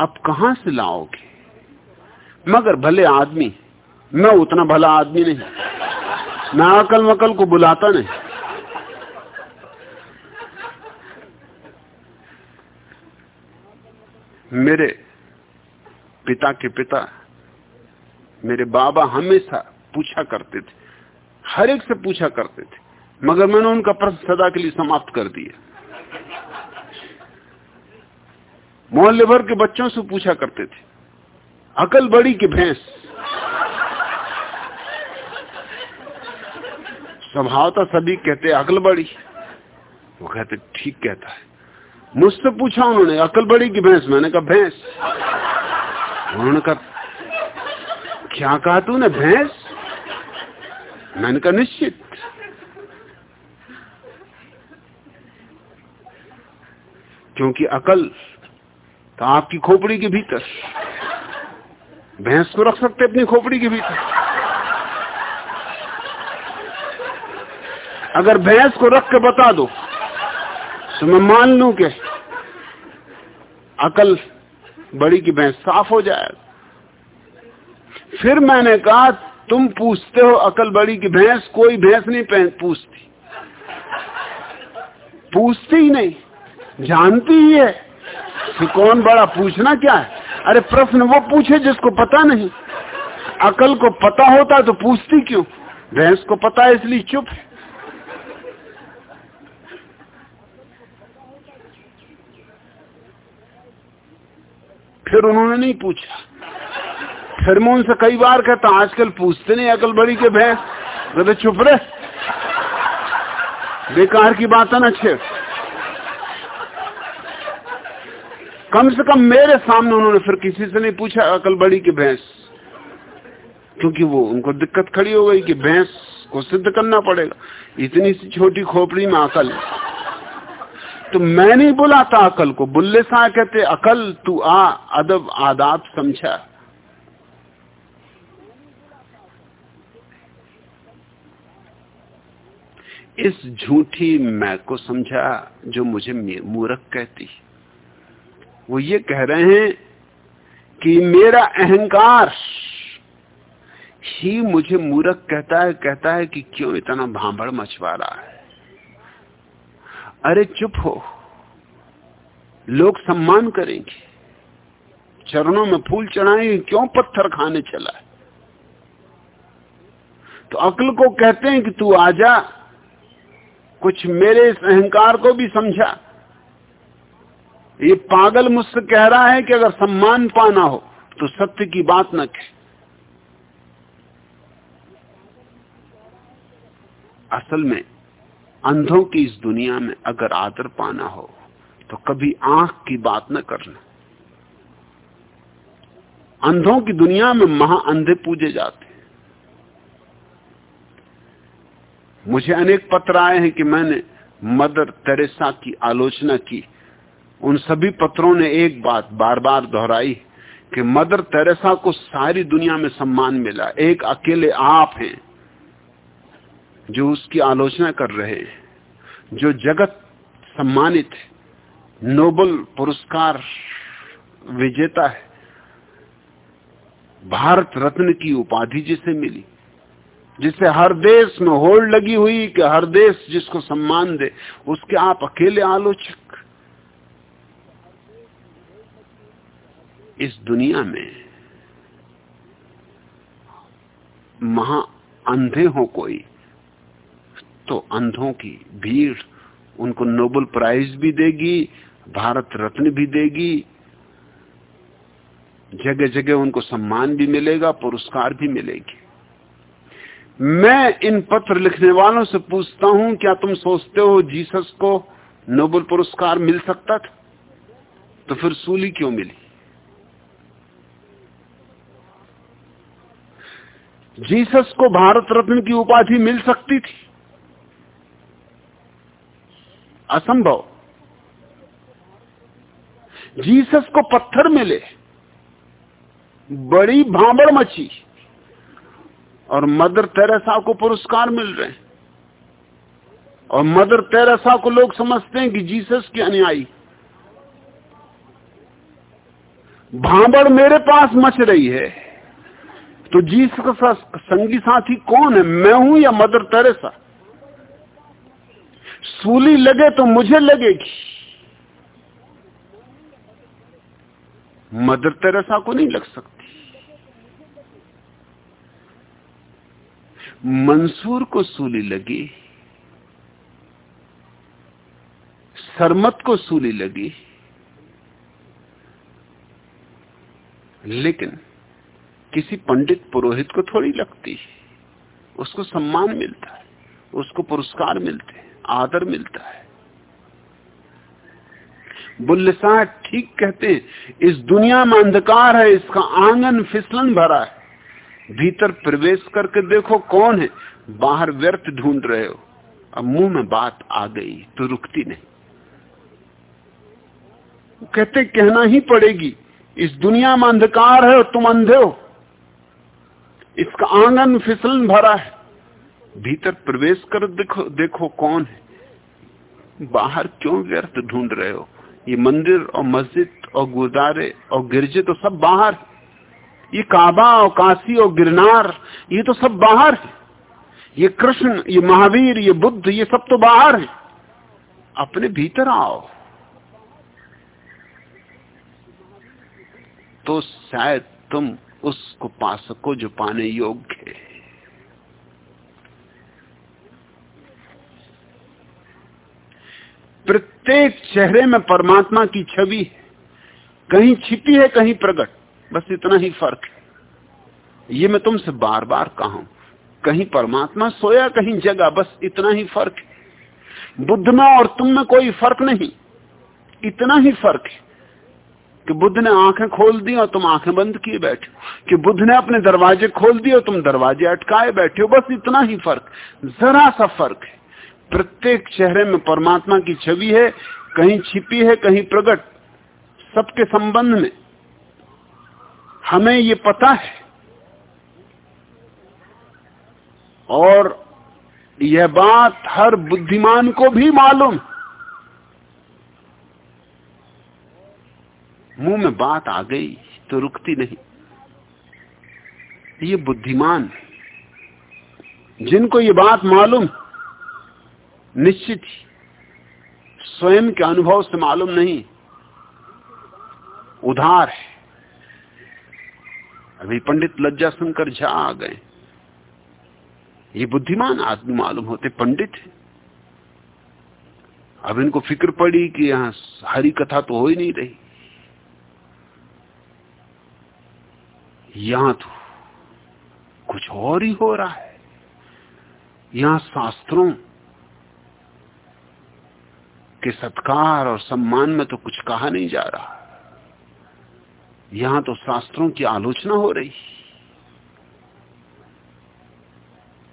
[SPEAKER 2] अब कहाँ से लाओगे? मगर भले आदमी, मैं उतना भला आदमी नहीं। मैं अकल मकल को बुलाता नहीं। मेरे पिता के पिता, मेरे बाबा हमेशा पूछा करते थे, हर एक से पूछा करते थे, मगर मैंने उनका प्रश्न सदा के लिए समाप्त कर दिया। मोहल्ले भर के बच्चों से पूछा करते थे। अकल बड़ी की भैंस? स्वभाव स्वभावता सभी कहते अकल बड़ी। वो कहते, ठीक कहता है। मुझसे पूछा उन्होंने, अकल बड़ी की भैंस? मैंने कहा, भैंस। उन्होंने कहा, क्या कहा तूने, भैंस? मैंने कहा, निश्चित। क्योंकि अकल तो आपकी खोपड़ी के भीतर। भैंस को रख सकते अपनी खोपड़ी के भीतर। अगर भैंस को रख के बता दो तो मैं मान लू के अकल बड़ी की भैंस साफ़ हो जाएगा फिर मैंने कहा, तुम पूछते हो, अकल बड़ी की भैंस कोई भैंस नहीं पूछती। पूछती ही नहीं, जानती ही है। कौन बड़ा पूछना क्या है? अरे प्रश्न वो पूछे जिसको पता नहीं। अकल को पता होता तो पूछती क्यों? भैंस को पता है इसलिए चुप है। फिर उन्होंने नहीं पूछा। फिर मैं उनसे कई बार कहता आजकल पूछते नहीं अकल बड़ी के भैंस। तो चुप रहे। बेकार की बात है ना, छेड़। कम से कम मेरे सामने उन्होंने फिर किसी से नहीं पूछा, अकल बड़ी की भैंस? क्योंकि वो, उनको दिक्कत खड़ी हो गई कि भैंस को सिद्ध करना पड़ेगा। इतनी सी छोटी खोपड़ी में अकल। तो मैं नहीं बुलाता अकल को। बुल्ले सा कहते, अकल, तू आ, अदब, आदाब, समझा। इस झूठी मैं को समझा, जो मुझे मूर्ख कहती। वो ये कह रहे हैं कि मेरा अहंकार ही मुझे मूर्ख कहता है कहता है कि क्यों इतना भांभड़ मचवा रहा है। अरे चुप हो। लोग सम्मान करेंगे। चरणों में फूल चढ़ाएँगे, क्यों पत्थर खाने चला है? तो अक्ल को कहते हैं कि तू आजा, कुछ मेरे इस अहंकार को भी समझा। ये पागल मुझसे कह रहा है कि अगर सम्मान पाना हो तो सत्य की बात न कहे। असल में, अंधों की इस दुनिया में अगर आदर पाना हो तो कभी आँख की बात न करना। अंधों की दुनिया में महा अंधे पूजे जाते हैं। मुझे अनेक पत्र आए हैं कि मैंने मदर तेरेसा की आलोचना की। उन सभी पत्रों ने एक बात बार बार दोहराई कि मदर तेरेसा को सारी दुनिया में सम्मान मिला। एक अकेले आप हैं जो उसकी आलोचना कर रहे हैं, जो जगत सम्मानित नोबल पुरस्कार विजेता है। भारत रत्न की उपाधि जिसे मिली, जिसे हर देश में होड़ लगी हुई कि हर देश जिसको सम्मान दे, उसके आप अकेले आलोचक इस दुनिया में महा अंधे हो कोई तो अंधों की भीड़ उनको नोबल प्राइज भी देगी, भारत रत्न भी देगी जगह जगह उनको सम्मान भी मिलेगा, पुरस्कार भी मिलेगी। मैं इन पत्र लिखने वालों से पूछता हूँ, क्या तुम सोचते हो जीसस को नोबल पुरस्कार मिल सकता था? तो फिर सूली क्यों मिली? जीसस को भारत रत्न की उपाधि मिल सकती थी। असंभव। जीसस को पत्थर मिले, बड़ी भांबड़ मची, और मदर तेरेसा को पुरस्कार मिल रहे हैं। और मदर तेरेसा को लोग समझते हैं कि जीसस की अनुयायी। भांबड़ मेरे पास मच रही है। तो जीस का संगी साथी कौन है? मैं हूँ या मदर तेरेसा सूली लगे तो मुझे लगेगी। मदर तेरेसा को नहीं लग सकती। मंसूर को सूली लगी। सरमत को सूली लगी। लेकिन किसी पंडित पुरोहित को थोड़ी लगती है। उसको सम्मान मिलता है, उसको पुरस्कार मिलते हैं, आदर मिलता है। बुल्ले साहब ठीक कहते हैं, इस दुनिया में अंधकार है, इसका आँगन फिसलन भरा है। भीतर प्रवेश करके देखो कौन है, बाहर व्यर्थ ढूंढ रहे हो। अब मुँह में बात आ गई तो रुकती नहीं। कहते कहना ही पड़ेगी, इस दुनिया में अंधकार है और तुम अंधे हो। इसका आँगन फिसलन भरा है। भीतर प्रवेश कर देखो देखो कौन है। बाहर क्यों व्यर्थ ढूंढ रहे हो? ये मंदिर और मस्जिद और गुरुद्वारे और गिरजे तो सब बाहर ये काबा और काशी और गिरनार, ये तो सब बाहर है। ये कृष्ण, ये महावीर, ये बुद्ध, ये सब तो बाहर है। अपने भीतर आओ। तो शायद तुम उसको पा सको जो पाने योग्य है। प्रत्येक चेहरे में परमात्मा की छवि है। कहीं छिपी है, कहीं प्रकट बस इतना ही फ़र्क है। ये मैं तुमसे बार बार कहा कहीं परमात्मा सोया, कहीं जगा, बस इतना ही फ़र्क है। बुद्ध में और तुम में कोई फ़र्क नहीं। इतना ही फ़र्क है। कि बुद्ध ने आँखें खोल दी और तुम आँखें बंद किए बैठे हो। कि बुद्ध ने अपने दरवाजे खोल दिए और तुम दरवाजे अटकाए बैठे हो। बस इतना ही फ़र्क, जरा सा फ़र्क है। प्रत्येक चेहरे में परमात्मा की छवि है, कहीं छिपी है, कहीं प्रकट सबके संबंध में। हमें ये पता है। और यह बात हर बुद्धिमान को भी मालूम। मुँह में बात आ गई तो रुकती नहीं। ये बुद्धिमान, जिनको ये बात मालूम, निश्चित ही स्वयं के अनुभव से मालूम नहीं, उधार है। अभी पंडित लज्जा सुनकर झा आ गए। ये बुद्धिमान आदमी मालूम होते, पंडित है। अब इनको फ़िक्र पड़ी कि यहाँ हरी कथा तो हो ही नहीं रही। यहाँ तो कुछ और ही हो रहा है। यहाँ शास्त्रों के सत्कार और सम्मान में तो कुछ कहा नहीं जा रहा। यहाँ तो शास्त्रों की आलोचना हो रही।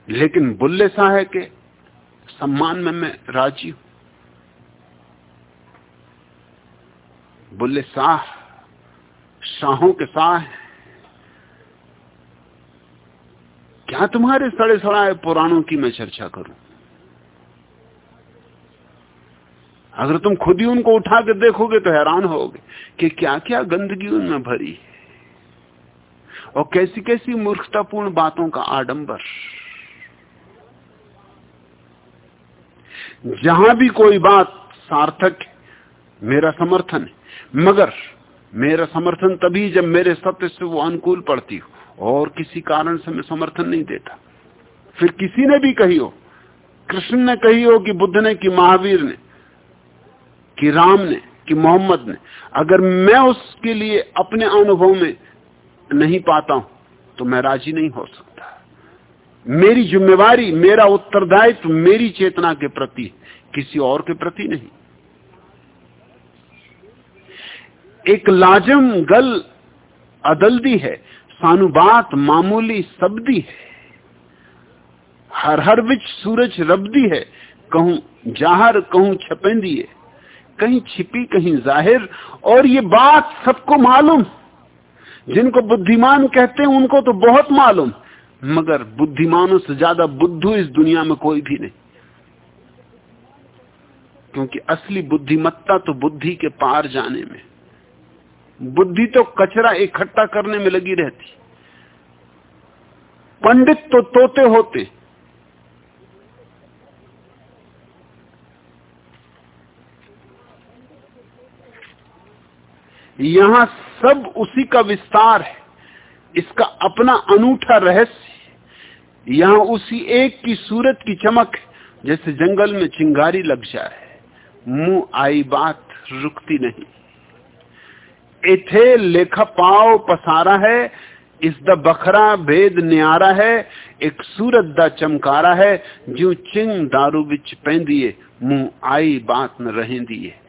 [SPEAKER 2] लेकिन बुल्ले साहे के सम्मान में मैं राज़ी हूँ। बुल्ले शाह, शाहों के शाह क्या तुम्हारे सड़े सड़ाए पुराणों की मैं चर्चा करूँ। अगर तुम खुद ही उनको उठा के देखोगे तो हैरान होगे कि क्या क्या गंदगी उनमें भरी है। और कैसी कैसी मूर्खतापूर्ण बातों का आडंबर। जहाँ भी कोई बात सार्थक मेरा समर्थन है, मगर मेरा समर्थन तभी जब मेरे सत्य से वो अनुकूल पड़ती हो। और किसी कारण से मैं समर्थन नहीं देता। फिर किसी ने भी कही हो, कृष्ण ने कही हो कि बुद्ध ने, कि महावीर ने, कि राम ने, कि मोहम्मद ने, अगर मैं उसके लिए अपने अनुभव में नहीं पाता हूँ तो मैं राज़ी नहीं हो सकता। मेरी जिम्मेवारी, मेरा उत्तरदायित्व मेरी चेतना के प्रति, किसी और के प्रति नहीं। एक लाजम गल अदलदी है सानुबात मामूली शब्दी है। हर हर विच सूरज रबदी है, कहूँ जाहर, कहूँ छपेंदी है। कहीं छिपी, कहीं ज़ाहिर, और ये बात सबको मालूम। जिनको बुद्धिमान कहते हैं, उनको तो बहुत मालूम, मगर बुद्धिमानों से ज़्यादा बुद्धू इस दुनिया में कोई भी नहीं। क्योंकि असली बुद्धिमत्ता तो बुद्धि के पार जाने में बुद्धि तो कचरा इकट्ठा करने में लगी रहती। पंडित तो तोते होते। यहाँ सब उसी का विस्तार है। इसका अपना अनूठा रहस्य यहाँ उसी एक की सूरत की चमक जैसे जंगल में चिंगारी लग जाए। मुँह आई बात रुकती नहीं। इथे लेखा पाव पसारा है, इस द बखरा भेद न्यारा है, एक सूरत दा चमकारा है जो चिंग दारू बिच पेंदिए मुँह आई बात न रहेंदी है।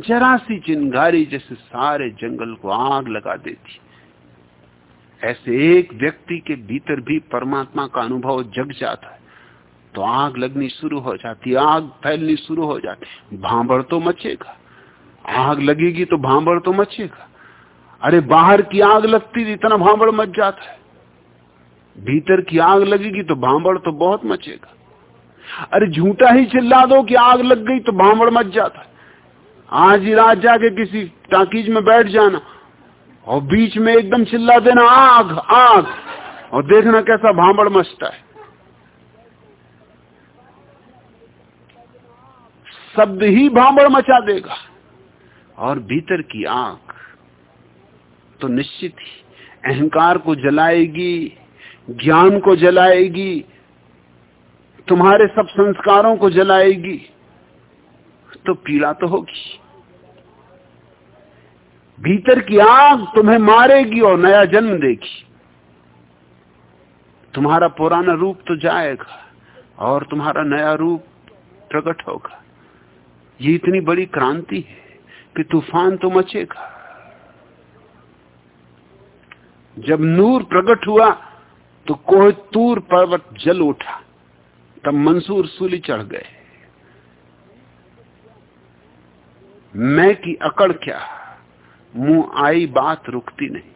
[SPEAKER 2] जरा सी चिंगारी जैसे सारे जंगल को आग लगा देती। ऐसे एक व्यक्ति के भीतर भी परमात्मा का अनुभव जग जाता है तो आग लगनी शुरू हो जाती आग फैलनी शुरू हो जाती भांबर तो मचेगा। आग लगेगी तो भांबर तो मचेगा। अरे बाहर की आग लगती थी, इतना भांबड़ मच जाता है। भीतर की आग लगेगी तो भांबड़ तो बहुत मचेगा। अरे झूठा ही चिल्ला दो कि आग लग गई तो भांबड़ मच जाता है। आज ही रात जाके किसी टाकीज में बैठ जाना और बीच में एकदम चिल्ला देना, आग आग, और देखना कैसा भांबड़ मचता है। शब्द ही भांबड़ मचा देगा। और भीतर की आग तो निश्चित ही, अहंकार को जलाएगी, ज्ञान को जलाएगी, तुम्हारे सब संस्कारों को जलाएगी तो पीड़ा तो होगी। भीतर की आग तुम्हें मारेगी और नया जन्म देगी। तुम्हारा पुराना रूप तो जाएगा और तुम्हारा नया रूप प्रकट होगा। ये इतनी बड़ी क्रांति है कि तूफ़ान तो मचेगा। जब नूर प्रकट हुआ तो कोहतूर पर्वत जल उठा, तब मंसूर सूली चढ़ गए। मैं की अकड़ क्या? मुँह आई बात रुकती नहीं।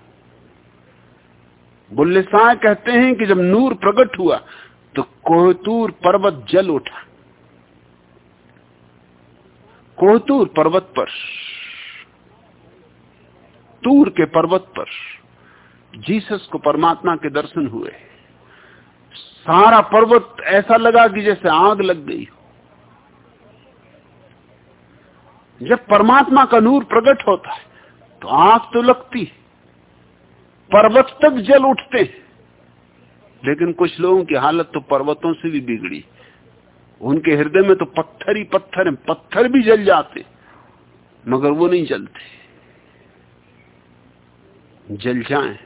[SPEAKER 2] बुल्ले शाह कहते हैं कि जब नूर प्रकट हुआ तो कोहतूर पर्वत जल उठा। कोहतूर पर्वत पर, तूर के पर्वत पर। जीसस को परमात्मा के दर्शन हुए। सारा पर्वत ऐसा लगा कि जैसे आग लग गई हो। जब परमात्मा का नूर प्रकट होता है तो आग तो लगती पर्वत तक जल उठते लेकिन कुछ लोगों की हालत तो पर्वतों से भी बिगड़ी। उनके हृदय में तो पत्थर ही पत्थर है, पत्थर भी जल जाते, मगर वो नहीं जलते। जल जाएँ।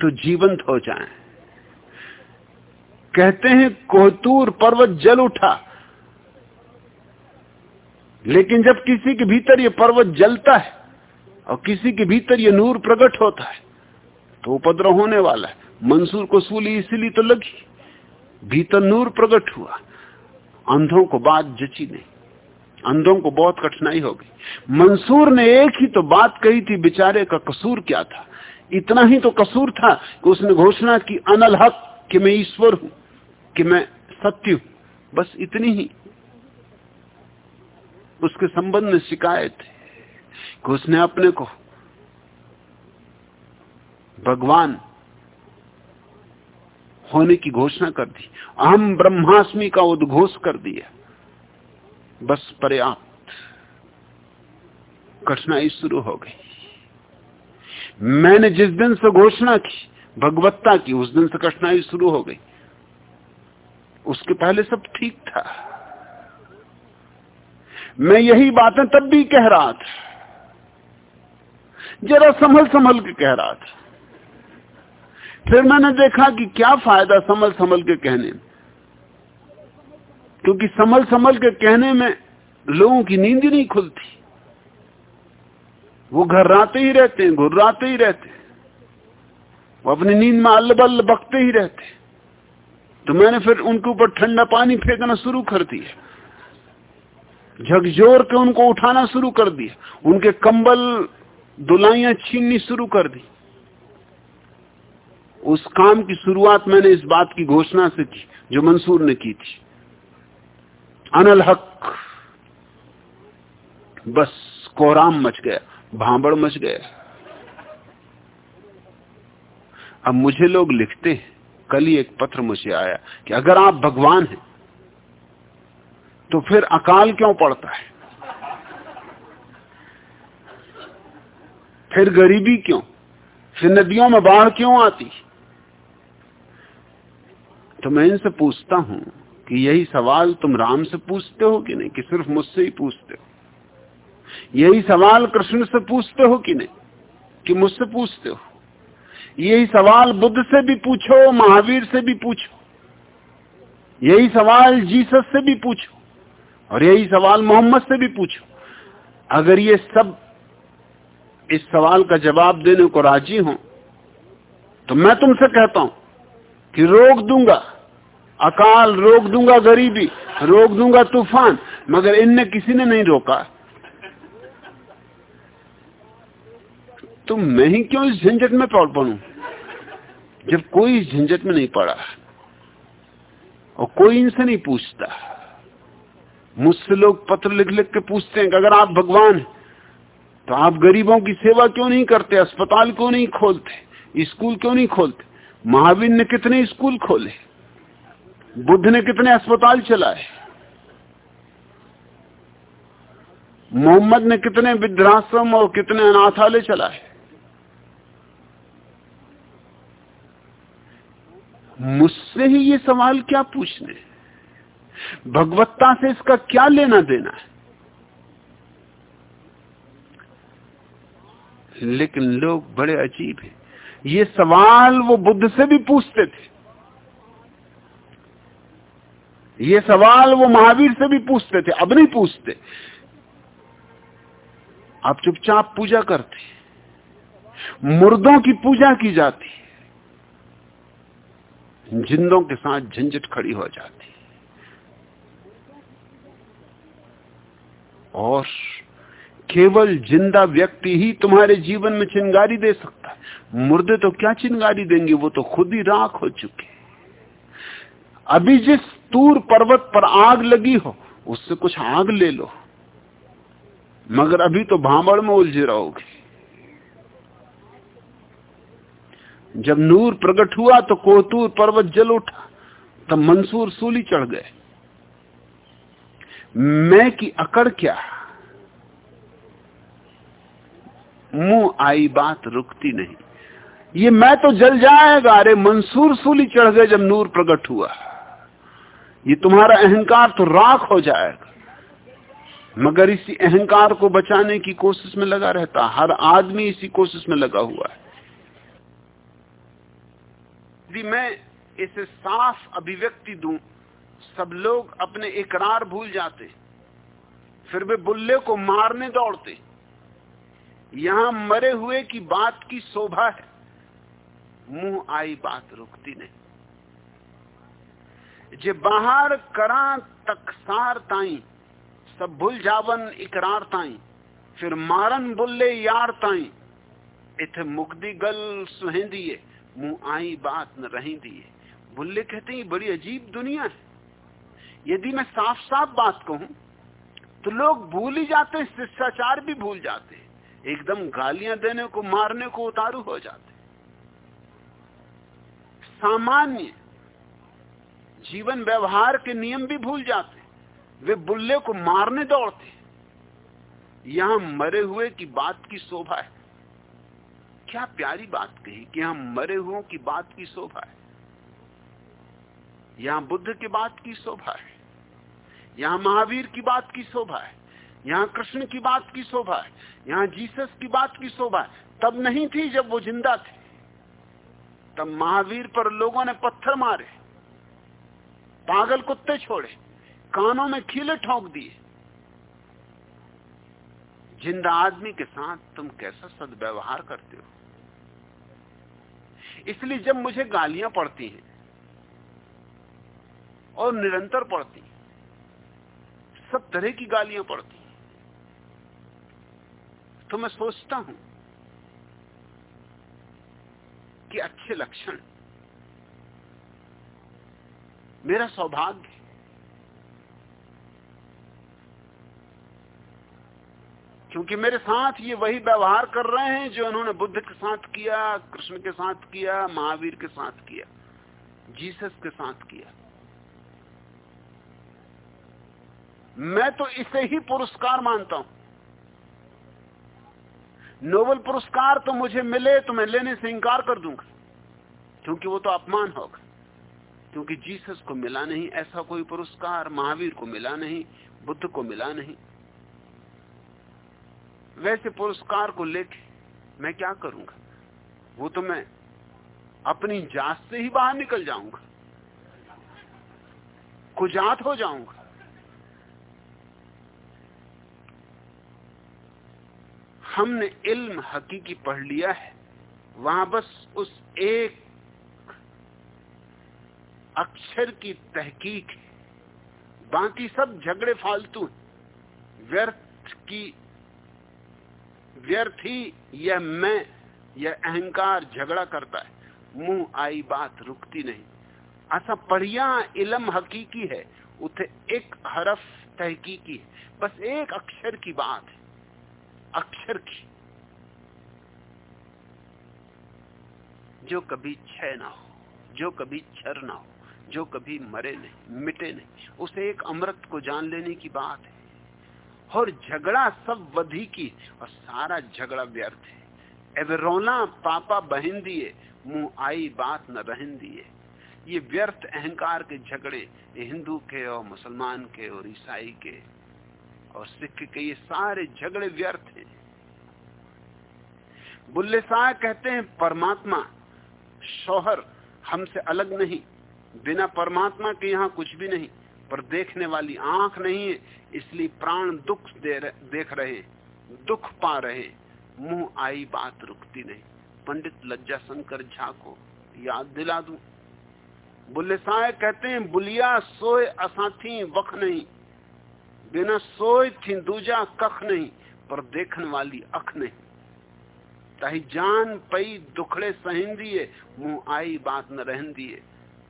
[SPEAKER 2] तो जीवंत हो जाए। कहते हैं कोहतूर पर्वत जल उठा। लेकिन जब किसी के भीतर ये पर्वत जलता है और किसी के भीतर ये नूर प्रकट होता है तो उपद्रव होने वाला है। मंसूर को सूली इसलिए तो लगी। भीतर नूर प्रकट हुआ। अंधों को बात जची नहीं। अंधों को बहुत कठिनाई हो गई। मंसूर ने एक ही तो बात कही थी, बेचारे का कसूर क्या था? इतना ही तो कसूर था कि उसने घोषणा की, अनल हक, कि मैं ईश्वर हूँ, कि मैं सत्य हूँ। बस इतनी ही। उसके संबंध में शिकायत है कि उसने अपने को भगवान होने की घोषणा कर दी, अहम ब्रह्मास्मि का उद्घोष कर दिया। बस पर्याप्त। कठिनाई शुरू हो गई। मैंने जिस दिन से घोषणा की, भगवत्ता की, उस दिन से कठिनाई शुरू हो गई। उसके पहले सब ठीक था। मैं यही बातें तब भी कह रहा था। जरा संभल संभल के कह रहा था। फिर मैंने देखा कि क्या फ़ायदा संभल संभल के कहने में। क्योंकि संभल संभल के कहने में लोगों की नींद ही नहीं खुलती। वो घर राते ही रहते हैं घुर्राते ही रहते हैं। वो अपनी नींद में अल्ल बकते ही रहते तो मैंने फिर उनके ऊपर ठंडा पानी फेंकना शुरू कर दिया। झकझोर के उनको उठाना शुरू कर दिया। उनके कंबल, दुलाइयाँ छीननी शुरू कर दी। उस काम की शुरुआत मैंने इस बात की घोषणा से की, जो मंसूर ने की थी। अनल हक। बस कोराम मच गया। भांबड़ मच गया। अब मुझे लोग लिखते हैं, कल ही एक पत्र मुझे आया कि अगर आप भगवान हैं तो फिर अकाल क्यों पड़ता है? फिर गरीबी क्यों? फिर नदियों में बाढ़ क्यों आती? तो मैं इनसे पूछता हूँ कि यही सवाल तुम राम से पूछते हो कि नहीं, कि सिर्फ़ मुझसे ही पूछते हो? यही सवाल कृष्ण से पूछते हो कि नहीं? कि मुझसे पूछते हो? यही सवाल बुद्ध से भी पूछो, महावीर से भी पूछो। यही सवाल जीसस से भी पूछो, और यही सवाल मोहम्मद से भी पूछो। अगर ये सब इस सवाल का जवाब देने को राज़ी हो तो मैं तुमसे कहता हूँ कि रोक दूँगा, अकाल रोक दूँगा, गरीबी रोक दूँगा, तूफ़ान, मगर इनने किसी ने नहीं रोका। तो मैं ही क्यों इस झंझट में पड़ पड़ू जब कोई इस झंझट में नहीं पड़ा और कोई इनसे नहीं पूछता, मुझसे लोग पत्र लिख लिख के पूछते हैं कि अगर आप भगवान तो आप गरीबों की सेवा क्यों नहीं करते, अस्पताल क्यों नहीं खोलते, स्कूल क्यों नहीं खोलते? महावीर ने कितने स्कूल खोले? बुद्ध ने कितने अस्पताल चलाए? मोहम्मद ने कितने वृद्धाश्रम और कितने अनाथालय चलाए? मुझसे ही ये सवाल क्या पूछने? भगवत्ता से इसका क्या लेना देना है? लेकिन लोग बड़े अजीब हैं। ये सवाल वो बुद्ध से भी पूछते थे। ये सवाल वो महावीर से भी पूछते थे, अब नहीं पूछते। अब चुपचाप पूजा करते मुर्दों की पूजा की जाती जिंदों के साथ झंझट खड़ी हो जाती और केवल ज़िंदा व्यक्ति ही तुम्हारे जीवन में चिंगारी दे सकता है। मुर्दे तो क्या चिंगारी देंगे? वो तो खुद ही राख हो चुके अभी जिस तूर पर्वत पर आग लगी हो, उससे कुछ आग ले लो। मगर अभी तो भामड़ में उलझे रहोगे। जब नूर प्रकट हुआ तो कोतूर पर्वत जल उठा, तब मंसूर सूली चढ़ गए। मैं की अकड़ क्या? मुँह आई बात रुकती नहीं। ये मैं तो जल जाएगा, अरे मंसूर सूली चढ़ गए जब नूर प्रकट हुआ। ये तुम्हारा अहंकार तो राख हो जाएगा। मगर इसी अहंकार को बचाने की कोशिश में लगा रहता, हर आदमी इसी कोशिश में लगा हुआ है। यदि मैं इसे साफ़ अभिव्यक्ति दूँ, सब लोग अपने इकरार भूल जाते, फिर वे बुल्ले को मारने दौड़ते। यहाँ मरे हुए की बात की शोभा है, मुँह आई बात रुकती नहीं। जे बाहर करा तक सार ताई, सब भूल जावन इकरार ताई, फिर मारन बुल्ले यार ताई इथे मुक्ति गल सुहेंदिए मुँह आई बात न रही दिए बुल्ले कहते हैं बड़ी अजीब दुनिया है। यदि मैं साफ़ साफ़ बात कहूँ तो लोग भूल ही जाते शिष्टाचार भी भूल जाते हैं। एकदम गालियाँ देने को, मारने को उतारू हो जाते सामान्य जीवन व्यवहार के नियम भी भूल जाते वे बुल्ले को मारने दौड़ते यहाँ मरे हुए की बात की शोभा है। क्या प्यारी बात कही कि हम मरे हुओं की बात की शोभा है? यहाँ बुद्ध की बात की शोभा है। यहाँ महावीर की बात की शोभा है। यहाँ कृष्ण की बात की शोभा है। यहाँ जीसस की बात की शोभा है। तब नहीं थी जब वो ज़िंदा थे। तब महावीर पर लोगों ने पत्थर मारे, पागल कुत्ते छोड़े, कानों में खीले ठोंक दिए। ज़िंदा आदमी के साथ तुम कैसा सदव्यवहार करते हो? इसलिए जब मुझे गालियाँ पड़ती हैं और निरंतर पड़ती सब तरह की गालियाँ पड़ती तो मैं सोचता हूँ कि अच्छे लक्षण मेरा सौभाग्य क्योंकि मेरे साथ ये वही व्यवहार कर रहे हैं जो उन्होंने बुद्ध के साथ किया, कृष्ण के साथ किया, महावीर के साथ किया, जीसस के साथ किया। मैं तो इसे ही पुरस्कार मानता हूँ। नोबल पुरस्कार तो मुझे मिले तो मैं लेने से इंकार कर दूँगा, क्योंकि वो तो अपमान होगा। क्योंकि जीसस को मिला नहीं, ऐसा कोई पुरस्कार, महावीर को मिला नहीं, बुद्ध को मिला नहीं। वैसे पुरस्कार को लेके मैं क्या करूँगा? वो तो मैं अपनी जात से ही बाहर निकल जाऊँगा। कुजात हो जाऊँगा। हमने इल्म हकीकी पढ़ लिया है। वहाँ बस उस एक अक्षर की तहकीक है। बाकी सब झगड़े फालतू व्यर्थ की व्यर्थ ही यह मैं यह अहंकार झगड़ा करता है, मुँह आई बात रुकती नहीं। ऐसा पढ़िया इलम हकीकी है, उसे एक हरफ तहकीकी है। बस एक अक्षर की बात है, अक्षर की, जो कभी क्षय ना हो, जो कभी क्षर ना हो, जो कभी मरे नहीं, मिटे नहीं। उसे एक अमृत को जान लेने की बात है। और झगड़ा सब वधी की और सारा झगड़ा व्यर्थ है। एवे रोना पापा बहन दिए, मुँह आई बात न रहन दिए। ये व्यर्थ अहंकार के झगड़े हिंदू के और मुसलमान के और ईसाई के और सिख के, ये सारे झगड़े व्यर्थ हैं। बुल्ले शाह कहते हैं, परमात्मा, शोहर हमसे अलग नहीं। बिना परमात्मा के यहाँ कुछ भी नहीं। पर देखने वाली आँख नहीं है इसलिए प्राण दुख दे रहे, देख रहे दुख पा रहे मुँह आई बात रुकती नहीं। पंडित लज्जा शंकर झा को याद दिला दू। बुल्ले साहे कहते हैं बुलिया सोए असाथी वख नहीं। बिना सोए थी दूजा कख नहीं पर देखने वाली अख नहीं। ताही जान पई दुखड़े सहन दिए मुँह आई बात न रहन दिए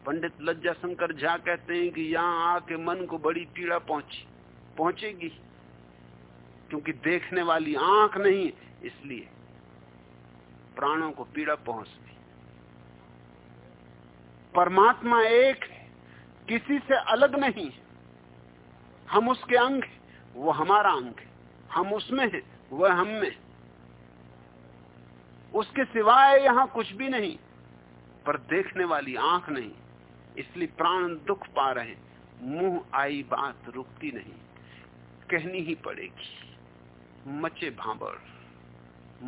[SPEAKER 2] पंडित लज्जा शंकर झा कहते हैं कि यहाँ आके मन को बड़ी पीड़ा पहुँची, पहुंचेगी, क्योंकि देखने वाली आँख नहीं इसलिए प्राणों को पीड़ा पहुँचती परमात्मा एक है, किसी से अलग नहीं हम उसके अंग वो हमारा अंग है। हम उसमें है, वह हम में उसके सिवाय यहाँ कुछ भी नहीं, पर देखने वाली आँख नहीं। इसलिए प्राण दुख पा रहे मुँह आई बात रुकती नहीं। कहनी ही पड़ेगी, मचे भांबड़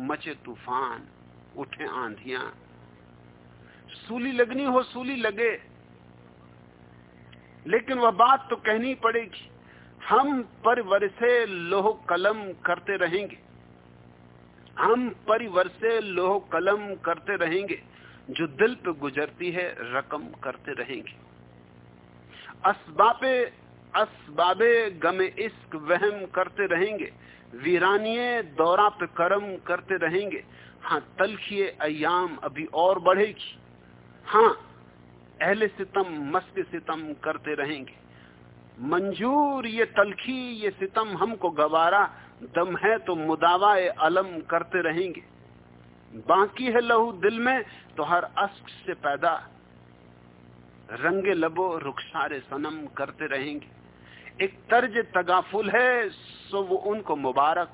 [SPEAKER 2] मचे तूफ़ान, उठे आंधिया। सूली लगनी हो, सूली लगे। लेकिन वह बात तो कहनी पड़ेगी, हम परिवर से लोह कलम करते रहेंगे। हम परिवर से लोह कलम करते रहेंगे। जो दिल पे गुजरती है, रकम करते रहेंगे। असबाबे असबाबे गमे इश्क वहम करते रहेंगे। वीरानिये दौरा पे करम करते रहेंगे। हाँ तलखिए अयाम अभी और बढ़ेगी। हाँ अहले सितम मस्क सितम करते रहेंगे। मंजूर ये तलखी, ये सितम हमको गवारा। दम है तो मुदावा अलम करते रहेंगे। बाकी है लहू दिल में तो हर अश्क से पैदा। रंगे लबो रुखसारे सनम करते रहेंगे। एक तर्ज तगाफुल है, सो वो उनको मुबारक।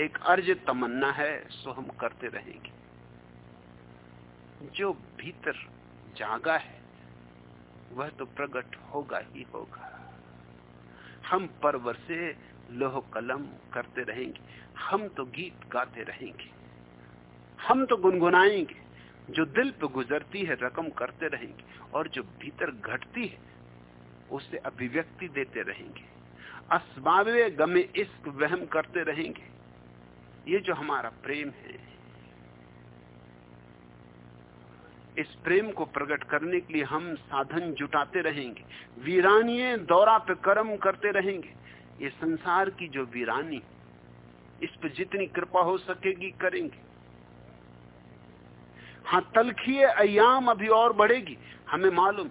[SPEAKER 2] एक अर्ज़ तमन्ना है, सो हम करते रहेंगे। जो भीतर जागा है, वह तो प्रकट होगा ही होगा। हम परवर से लोह कलम करते रहेंगे। हम तो गीत गाते रहेंगे। हम तो गुनगुनाएँगे, जो दिल पे गुजरती है, रकम करते रहेंगे, और जो भीतर घटती है, उसे अभिव्यक्ति देते रहेंगे। असबावे गमे इश्क वहम करते रहेंगे। ये जो हमारा प्रेम है, इस प्रेम को प्रकट करने के लिए हम साधन जुटाते रहेंगे। वीरानिये दौरा पे कर्म करते रहेंगे। ये संसार की जो वीरानी, इस पर जितनी कृपा हो सकेगी करेंगे। हाँ तलखिए अयाम अभी और बढ़ेगी। हमें मालूम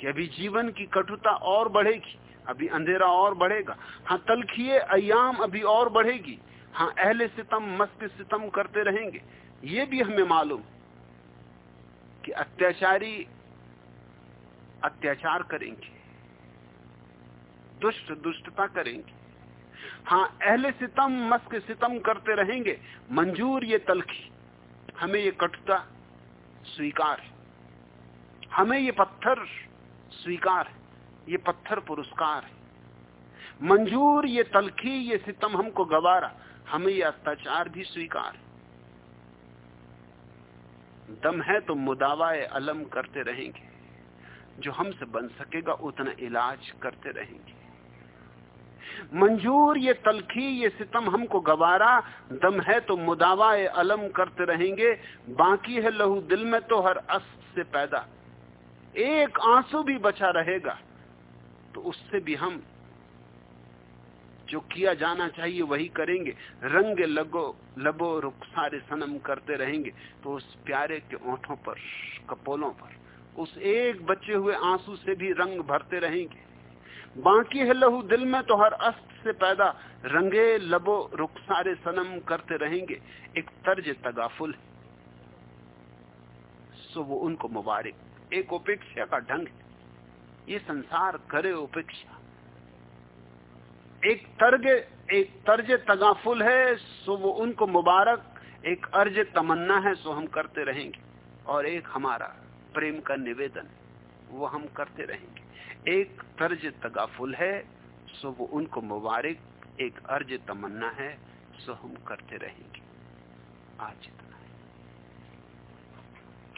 [SPEAKER 2] कि अभी जीवन की कटुता और बढ़ेगी, अभी अंधेरा और बढ़ेगा। हाँ तलखिए अयाम अभी और बढ़ेगी। हाँ अहले सितम मस्त सितम करते रहेंगे। ये भी हमें मालूम कि अत्याचारी अत्याचार करेंगे, दुष्ट दुष्टता करेंगे। हाँ अहले सितम मस्क सितम करते रहेंगे। मंजूर ये तलखी। हमें ये कटुता स्वीकार है। हमें ये पत्थर स्वीकार है। ये पत्थर पुरस्कार है। मंजूर ये तलखी, ये सितम हमको गवारा, हमें ये अत्याचार भी स्वीकार है। दम है तो मुदावाए अलम करते रहेंगे। जो हमसे बन सकेगा उतना इलाज करते रहेंगे। मंजूर, ये तलखी, ये सितम हमको गवारा, दम है तो मुदावाए अलम करते रहेंगे, बाकी है लहू दिल में तो हर अस्त से पैदा। एक आँसू भी बचा रहेगा तो उससे भी हम जो किया जाना चाहिए वही करेंगे। रंग लगो, लबो, रुख सारे सनम करते रहेंगे तो उस प्यारे के ओठों पर, कपोलों पर, उस एक बचे हुए आँसू से भी रंग भरते रहेंगे। बाकी है लहू दिल में तो हर अस्त से पैदा। रंगे लबो रुख सारे सनम करते रहेंगे। एक तर्ज तगाफुल सो वो उनको मुबारक। एक उपेक्षा का ढंग है। ये संसार करे उपेक्षा। एक तर्ज एक तर्ज तगाफुल है, सो वो उनको मुबारक। एक अर्ज़ तमन्ना है, सो हम करते रहेंगे। और एक हमारा प्रेम का निवेदन वो हम करते रहेंगे। एक तर्ज तगाफुल है, सो वो उनको मुबारक, एक अर्ज़ तमन्ना है, सो हम करते रहेंगे। आज तक